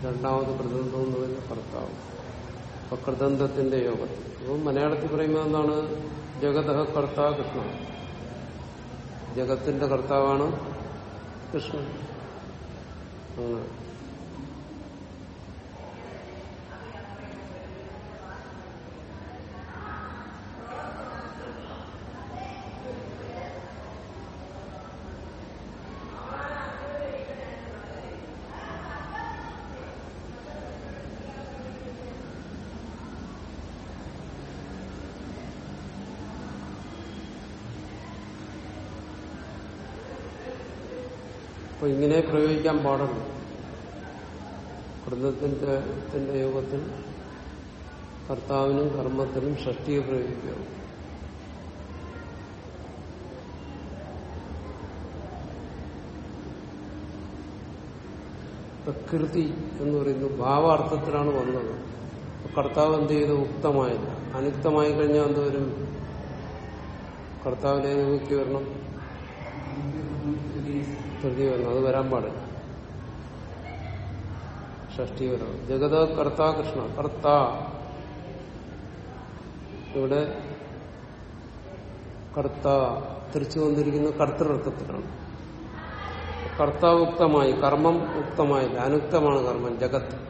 രണ്ടാമത് കൃതന്തം എന്ന് പറയുന്ന കർത്താവ്. അപ്പൊ കൃതന്തത്തിന്റെ യോഗത്തിൽ അപ്പം മലയാളത്തിൽ പറയുമ്പോൾ എന്താണ്? ജഗത കർത്താ കൃഷ്ണ. ജഗത്തിന്റെ കർത്താവാണ് കൃഷ്ണൻ. അങ്ങനെ. പ്രയോഗിക്കാൻ പാടുള്ളൂ. കൃതത്തിന്റെ ത്തിന്റെ യോഗത്തിൽ കർത്താവിനും കർമ്മത്തിനും ഷഷ്ടിയെ പ്രയോഗിക്കുക പ്രകൃതി എന്ന് പറയുന്നത് ഭാവാർത്ഥത്തിലാണ് വന്നത്. കർത്താവ് എന്ത് ചെയ്തു? ഉക്തമായില്ല അനുക്തമായി കഴിഞ്ഞാൽ എന്തോരും കർത്താവിനെ നോക്കി വരണം കൃതി വരണം അത് വരാൻ പാടില്ല. ഷഷ്ടി വരണം. ജഗത കർത്ത കൃഷ്ണ കർത്ത. ഇവിടെ കർത്ത തിരിച്ചു വന്നിരിക്കുന്ന കർത്തൃർത്ഥത്തിലാണ്. കർത്താവുക്തമായി കർമ്മം ഉക്തമായില്ല അനുക്തമാണ് കർമ്മം ജഗത്ത്.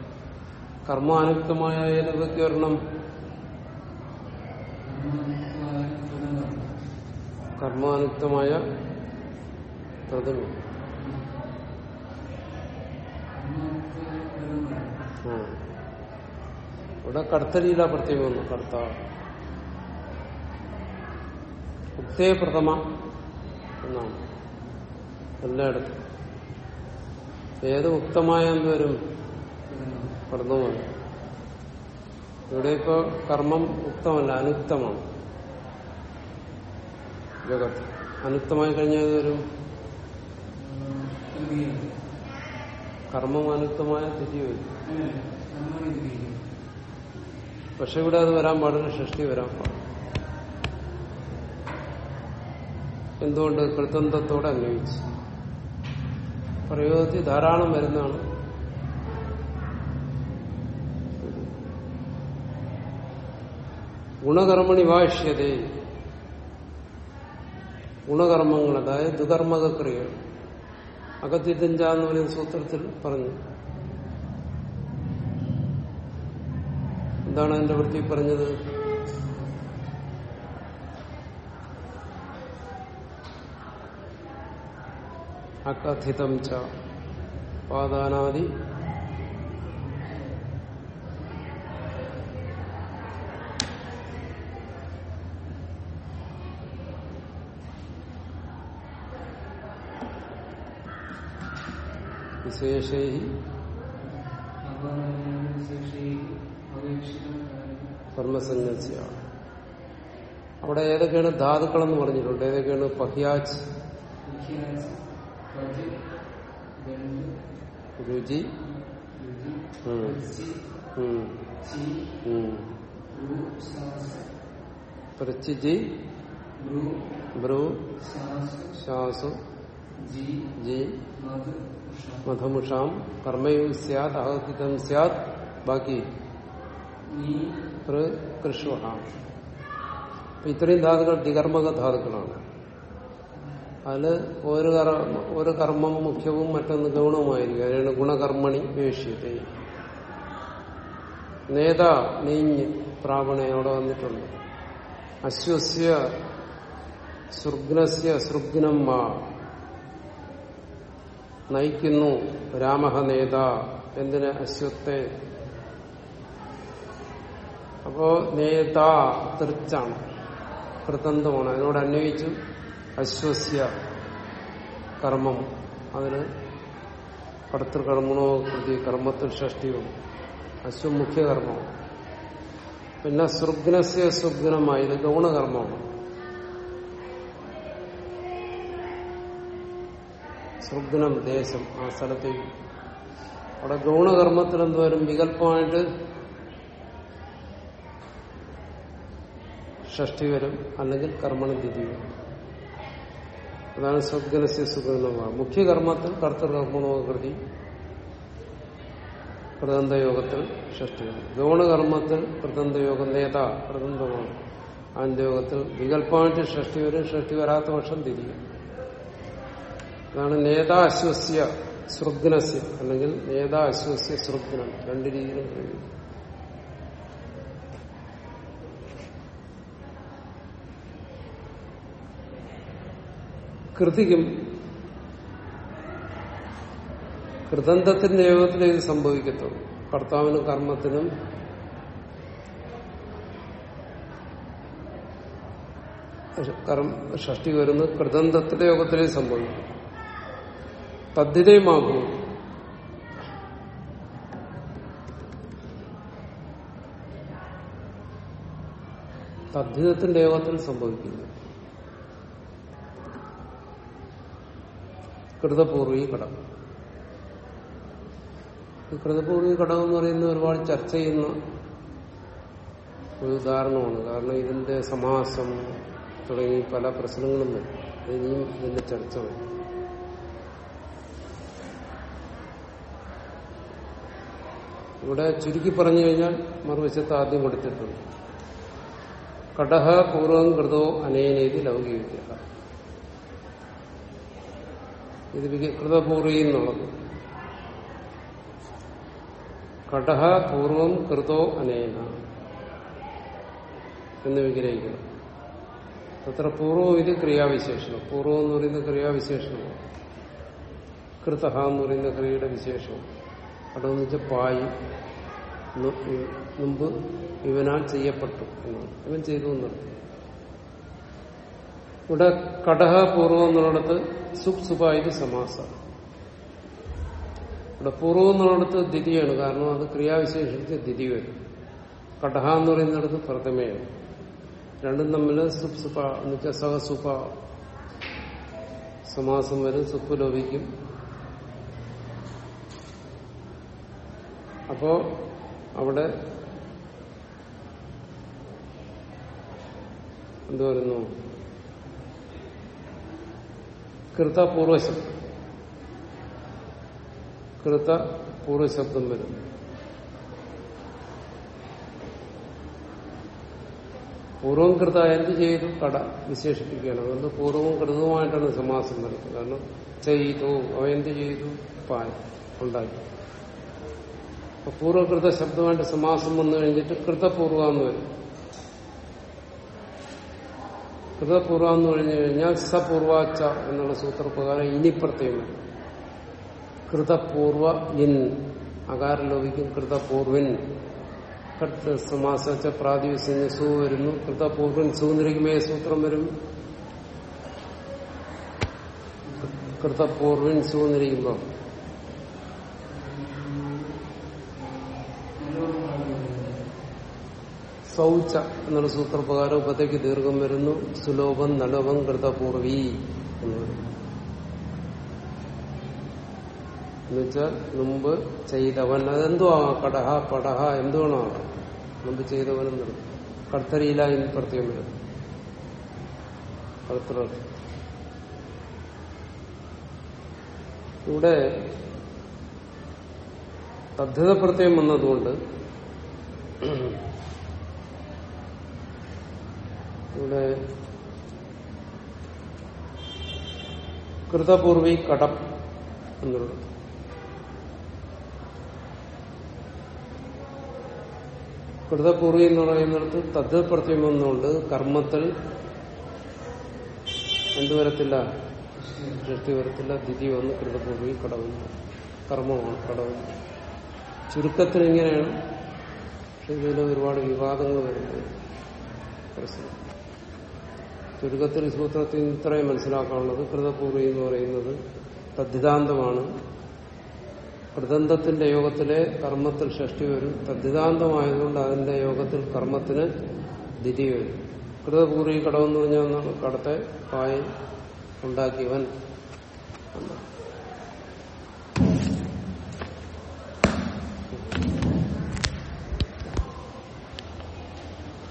കർമ്മ അനുക്തമായ ഏതൊക്കെ വരണം? കർമാനുക്തമായ പ്രതിമ ആ ഇവിടെ കർത്തരിയില്ല പ്രത്യേകം വന്നു കർത്താവ്. ഉക്തേ പ്രഥമ എന്നാണ്. എല്ലായിടത്തും. ഏത് ഉക്തമായ എന്തോരും പോകും ഇവിടെ ഇപ്പോ കർമ്മം ഉക്തമല്ല അനുക്തമാണ്. ജഗത്ത് അനുക്തമായി കഴിഞ്ഞാൽ വരും? കർമ്മം അനുക്തമായ തിരി വരും പക്ഷെ ഇവിടെ അത് വരാൻ പാടില്ല ഷഷ്ടി വരാൻ പാടില്ല. എന്തുകൊണ്ട് കൃതന്തത്തോടെ അന്വയിച്ച്? പ്രയോഗത്തിൽ ധാരാളം വരുന്നതാണ്. ഗുണകർമ്മണി വാഷ്യതേ. ഗുണകർമ്മങ്ങൾ അതായത് ദുകർമ്മക ക്രിയകൾ അകത്തിത്തഞ്ച എന്ന് പറയുന്ന സൂത്രത്തിൽ പറഞ്ഞു. എന്താണ് അതിന്റെ വൃത്തി പറഞ്ഞത്? അകഥിതം ച. പാദാനാദി വിശേഷൈ കർമ്മസന്യസ്യ അവിടെ ഏതൊക്കെയാണ് ധാതുക്കളെന്ന് പറഞ്ഞിട്ടുണ്ട്? ഏതൊക്കെയാണ്? പഹ്യാച്ച്. രുചി. പ്രച്ചിജി ബ്രൂ ശ്വാസു ജി. മധമുഷാം കർമ്മയും സ്യാത് അഹത്തിതം സ്യാത് ബാക്കി കൃഷ്വ അപ്പൊ ഇത്രയും ധാതുക്കൾ ദികർമ്മക ധാതുക്കളാണ് അതിൽ ഒരു കർമ്മ ഒരു കർമ്മം മുഖ്യവും മറ്റൊന്ന് ഗൗണവുമായിരിക്കും. അതിനാണ് ഗുണകർമ്മണി വേഷ്യത്തെ നേതാ നീഞ്ഞ് പ്രാവണയോടെ വന്നിട്ടുണ്ട്. അശ്വസ്യ സുഗ്നസ്യ സുഗ്നം വാ നയിക്കുന്നു. രാമഹ നേത എന്തിന് അശ്വത്തെ? അപ്പോ നേത തൃച്ചാണ്. കൃതന്തമാണ് അതിനോട് അന്വയിച്ചു. അശ്വസ്യ കർമ്മം. അതിന് കർത്തൃകർമ്മണോ കൃതി കർമ്മത്തിൽ ഷഷ്ടിയും. അശ്വം മുഖ്യ കർമ്മമാണ് പിന്നെ സുഗ്നസ്യ സുഗ്നമായി ഇത് ഗൗണകർമ്മമാണ്. സൃഗ്നം ദേശം ആ സ്ഥലത്തേക്ക് അവിടെ ഗൗണകർമ്മത്തിൽ എന്തോരും വികല്പമായിട്ട് ഷഷ്ടി വരും അല്ലെങ്കിൽ കർമ്മണം തിഥി വരും. അതാണ് സ്വഗ്നസ്യ സുഗുണമ മുഖ്യകർമ്മത്തിൽ കർത്തൃകർമ്മണോ കൃതി പ്രതന്തയോഗത്തിൽ ഷഷ്ടി വരും. ഗൗണകർമ്മത്തിൽ പ്രതന്തയോഗം നേത പ്രതന്തമാണ് അതിന്റെ യോഗത്തിൽ വികല്പമായിട്ട് ഷഷ്ടി വരും ഷഷ്ടി വരാത്ത പക്ഷം തിരിയും. അതാണ് നേതാ അശ്വസ്യ സൃഗ്നസ്യ അല്ലെങ്കിൽ നേതാ അശ്വസ്യ സൃഗ്നം രണ്ട് രീതിയിലും പ്രയോഗിക്കും കൃതിക്കും കൃതന്ധത്തിന്റെ യോഗത്തിലേ ഇത് സംഭവിക്കത്തുള്ളൂ. കർത്താവിനും കർമ്മത്തിനും കർമ്മ ഷഷ്ടി വരുന്നത് കൃതന്ധത്തിന്റെ യോഗത്തിലേ സംഭവിക്കും. തദ്ധിതയുമാകും തദ്ധിതത്തിന്റെ യോഗത്തിൽ സംഭവിക്കുന്നു. കൃതപൂർവീ ഘടകം ഈ കൃതപൂർവി കടം എന്ന് പറയുന്ന ഒരുപാട് ചർച്ച ചെയ്യുന്ന ഒരു ഉദാഹരണമാണ്. കാരണം ഇതിന്റെ സമാസം തുടങ്ങി പല പ്രശ്നങ്ങളും ഇനിയും ഇതിന്റെ ചർച്ച വരും. ഇവിടെ ചുരുക്കി പറഞ്ഞു കഴിഞ്ഞാൽ മറുവശത്ത് ആദ്യം കൊടുത്തിട്ടുണ്ട്. കടഹ പൂർവം കൃതോ അനേനേതി ലൗകിക ഇത് കൃതപൂർവി എന്നുള്ളത്. കടഹ പൂർവം കൃതോ അനേന എന്ന് വിഗ്രഹിക്കണം. അത്ര പൂർവം ഇത് ക്രിയാവിശേഷണം. പൂർവം എന്ന് പറയുന്ന ക്രിയാവിശേഷണമാണ്. കൃതഹ എന്ന് പറയുന്ന ക്രിയയുടെ വിശേഷണം കടമെന്ന് വെച്ചാൽ പായി മുമ്പ് ഇവനാൽ ചെയ്യപ്പെട്ടു എന്നാണ്. ഇവൻ ചെയ്തു എന്നുള്ളത്. ഇവിടെ കടഹ പൂർവം എന്നുള്ളിടത്ത് സുപ് സുപായത് സമാസം ഇവിടെ പൂർവം എന്നുള്ളിടത്ത് ദിതിയാണ് കാരണം അത് ക്രിയാവിശേഷിച്ച് ദ്വിതി വരും. കടഹ എന്ന് പറയുന്നിടത്ത് പ്രഥമയാണ്. രണ്ടും തമ്മിൽ സുപ് സുപ എന്ന് വെച്ചാൽ സഹസുപ സമാസം വരും സുപ്പ് ലോപിക്കും അപ്പോ അവിടെ എന്തുവരുന്നു കൃതപൂർവശബ്ദം കൃത പൂർവശബ്ദം കൃത പൂർവശബ്ദം വരും. പൂർവം കൃത എന്ത് ചെയ്തു? കട വിശേഷിപ്പിക്കുകയാണ്. അതുകൊണ്ട് പൂർവവും കൃതവുമായിട്ടാണ് സമാസം വരുന്നത് കാരണം ചെയ്തു. അവ എന്ത് ചെയ്തു? പാൽ ഉണ്ടാക്കി. അപ്പൊ പൂർവകൃത ശബ്ദമായിട്ട് സമാസം വന്നു കഴിഞ്ഞിട്ട് കൃതപൂർവ എന്ന് വരും. കൃതപൂർവ എന്ന് പറഞ്ഞു കഴിഞ്ഞാൽ സപൂർവാച്ച എന്നുള്ള സൂത്രപ്രകാരം ഇനി പ്രത്യേകം കൃതപൂർവ ഇൻ. അകാരം ലോപിക്കും കൃതപൂർവിൻ. സമാസച്ച പ്രാതിവിസ്യ സു വരുന്നു. കൃതപൂർവൻ സൂന്നിരിക്കുമേ സൂത്രം വരും. കൃതപൂർവൻ സൂന്നിരിക്കുമ്പോ സൗച്ച എന്നുള്ള സൂത്രപ്രകാരം ഉപത്തേക്ക് ദീർഘം വരുന്നു. സുലോഭം നലോഭം കൃതപൂർവി എന്ന് എന്നുവെച്ചാൽ മുമ്പ് ചെയ്തവൻ അതെന്തോ ആവാം കടഹ പടഹ എന്തുവാണോ? മുമ്പ് ചെയ്തവൻ എന്നുള്ളത് കർത്തരിയില എന്ന് പ്രത്യേകം വരും. കർത്തർ ഇവിടെ തദ്ധിത പ്രത്യേകം വന്നതുകൊണ്ട് ഇവിടെ കൃതപൂർവി കടം എന്നുള്ളത്. കൃതപൂർവി എന്ന് പറയുന്നിടത്ത് തദ് പ്രത്യേകം വന്നുകൊണ്ട് കർമ്മത്തിൽ എന്തുവരത്തില്ല ദൃഷ്ടി വരത്തില്ല. ദിതി വന്ന് കൃതപൂർവി കടവുന്നു കർമ്മമാണ് കടവുന്നു ചുരുക്കത്തിൽ ഇങ്ങനെയാണ് പക്ഷെ ഇതിൽ ഒരുപാട് വിവാദങ്ങൾ വരുന്നത്. പ്രശ്നം ചുരുക്കത്തിൽ സൂത്രത്തിൽ ഇത്രയും മനസ്സിലാക്കാനുള്ളത് കൃതപൂർവി എന്ന് പറയുന്നത് തദ്ധിതാന്തമാണ്. കൃതന്ധത്തിന്റെ യോഗത്തിലെ കർമ്മത്തിൽ ഷഷ്ടി വരും. തദ്ധിതാന്തമായതുകൊണ്ട് അതിന്റെ യോഗത്തിൽ കർമ്മത്തിന് ദിതി വരും. കൃതപൂർവി കടമെന്ന് പറഞ്ഞാൽ കടത്തെ പായ ഉണ്ടാക്കിയവൻ എന്നാണ്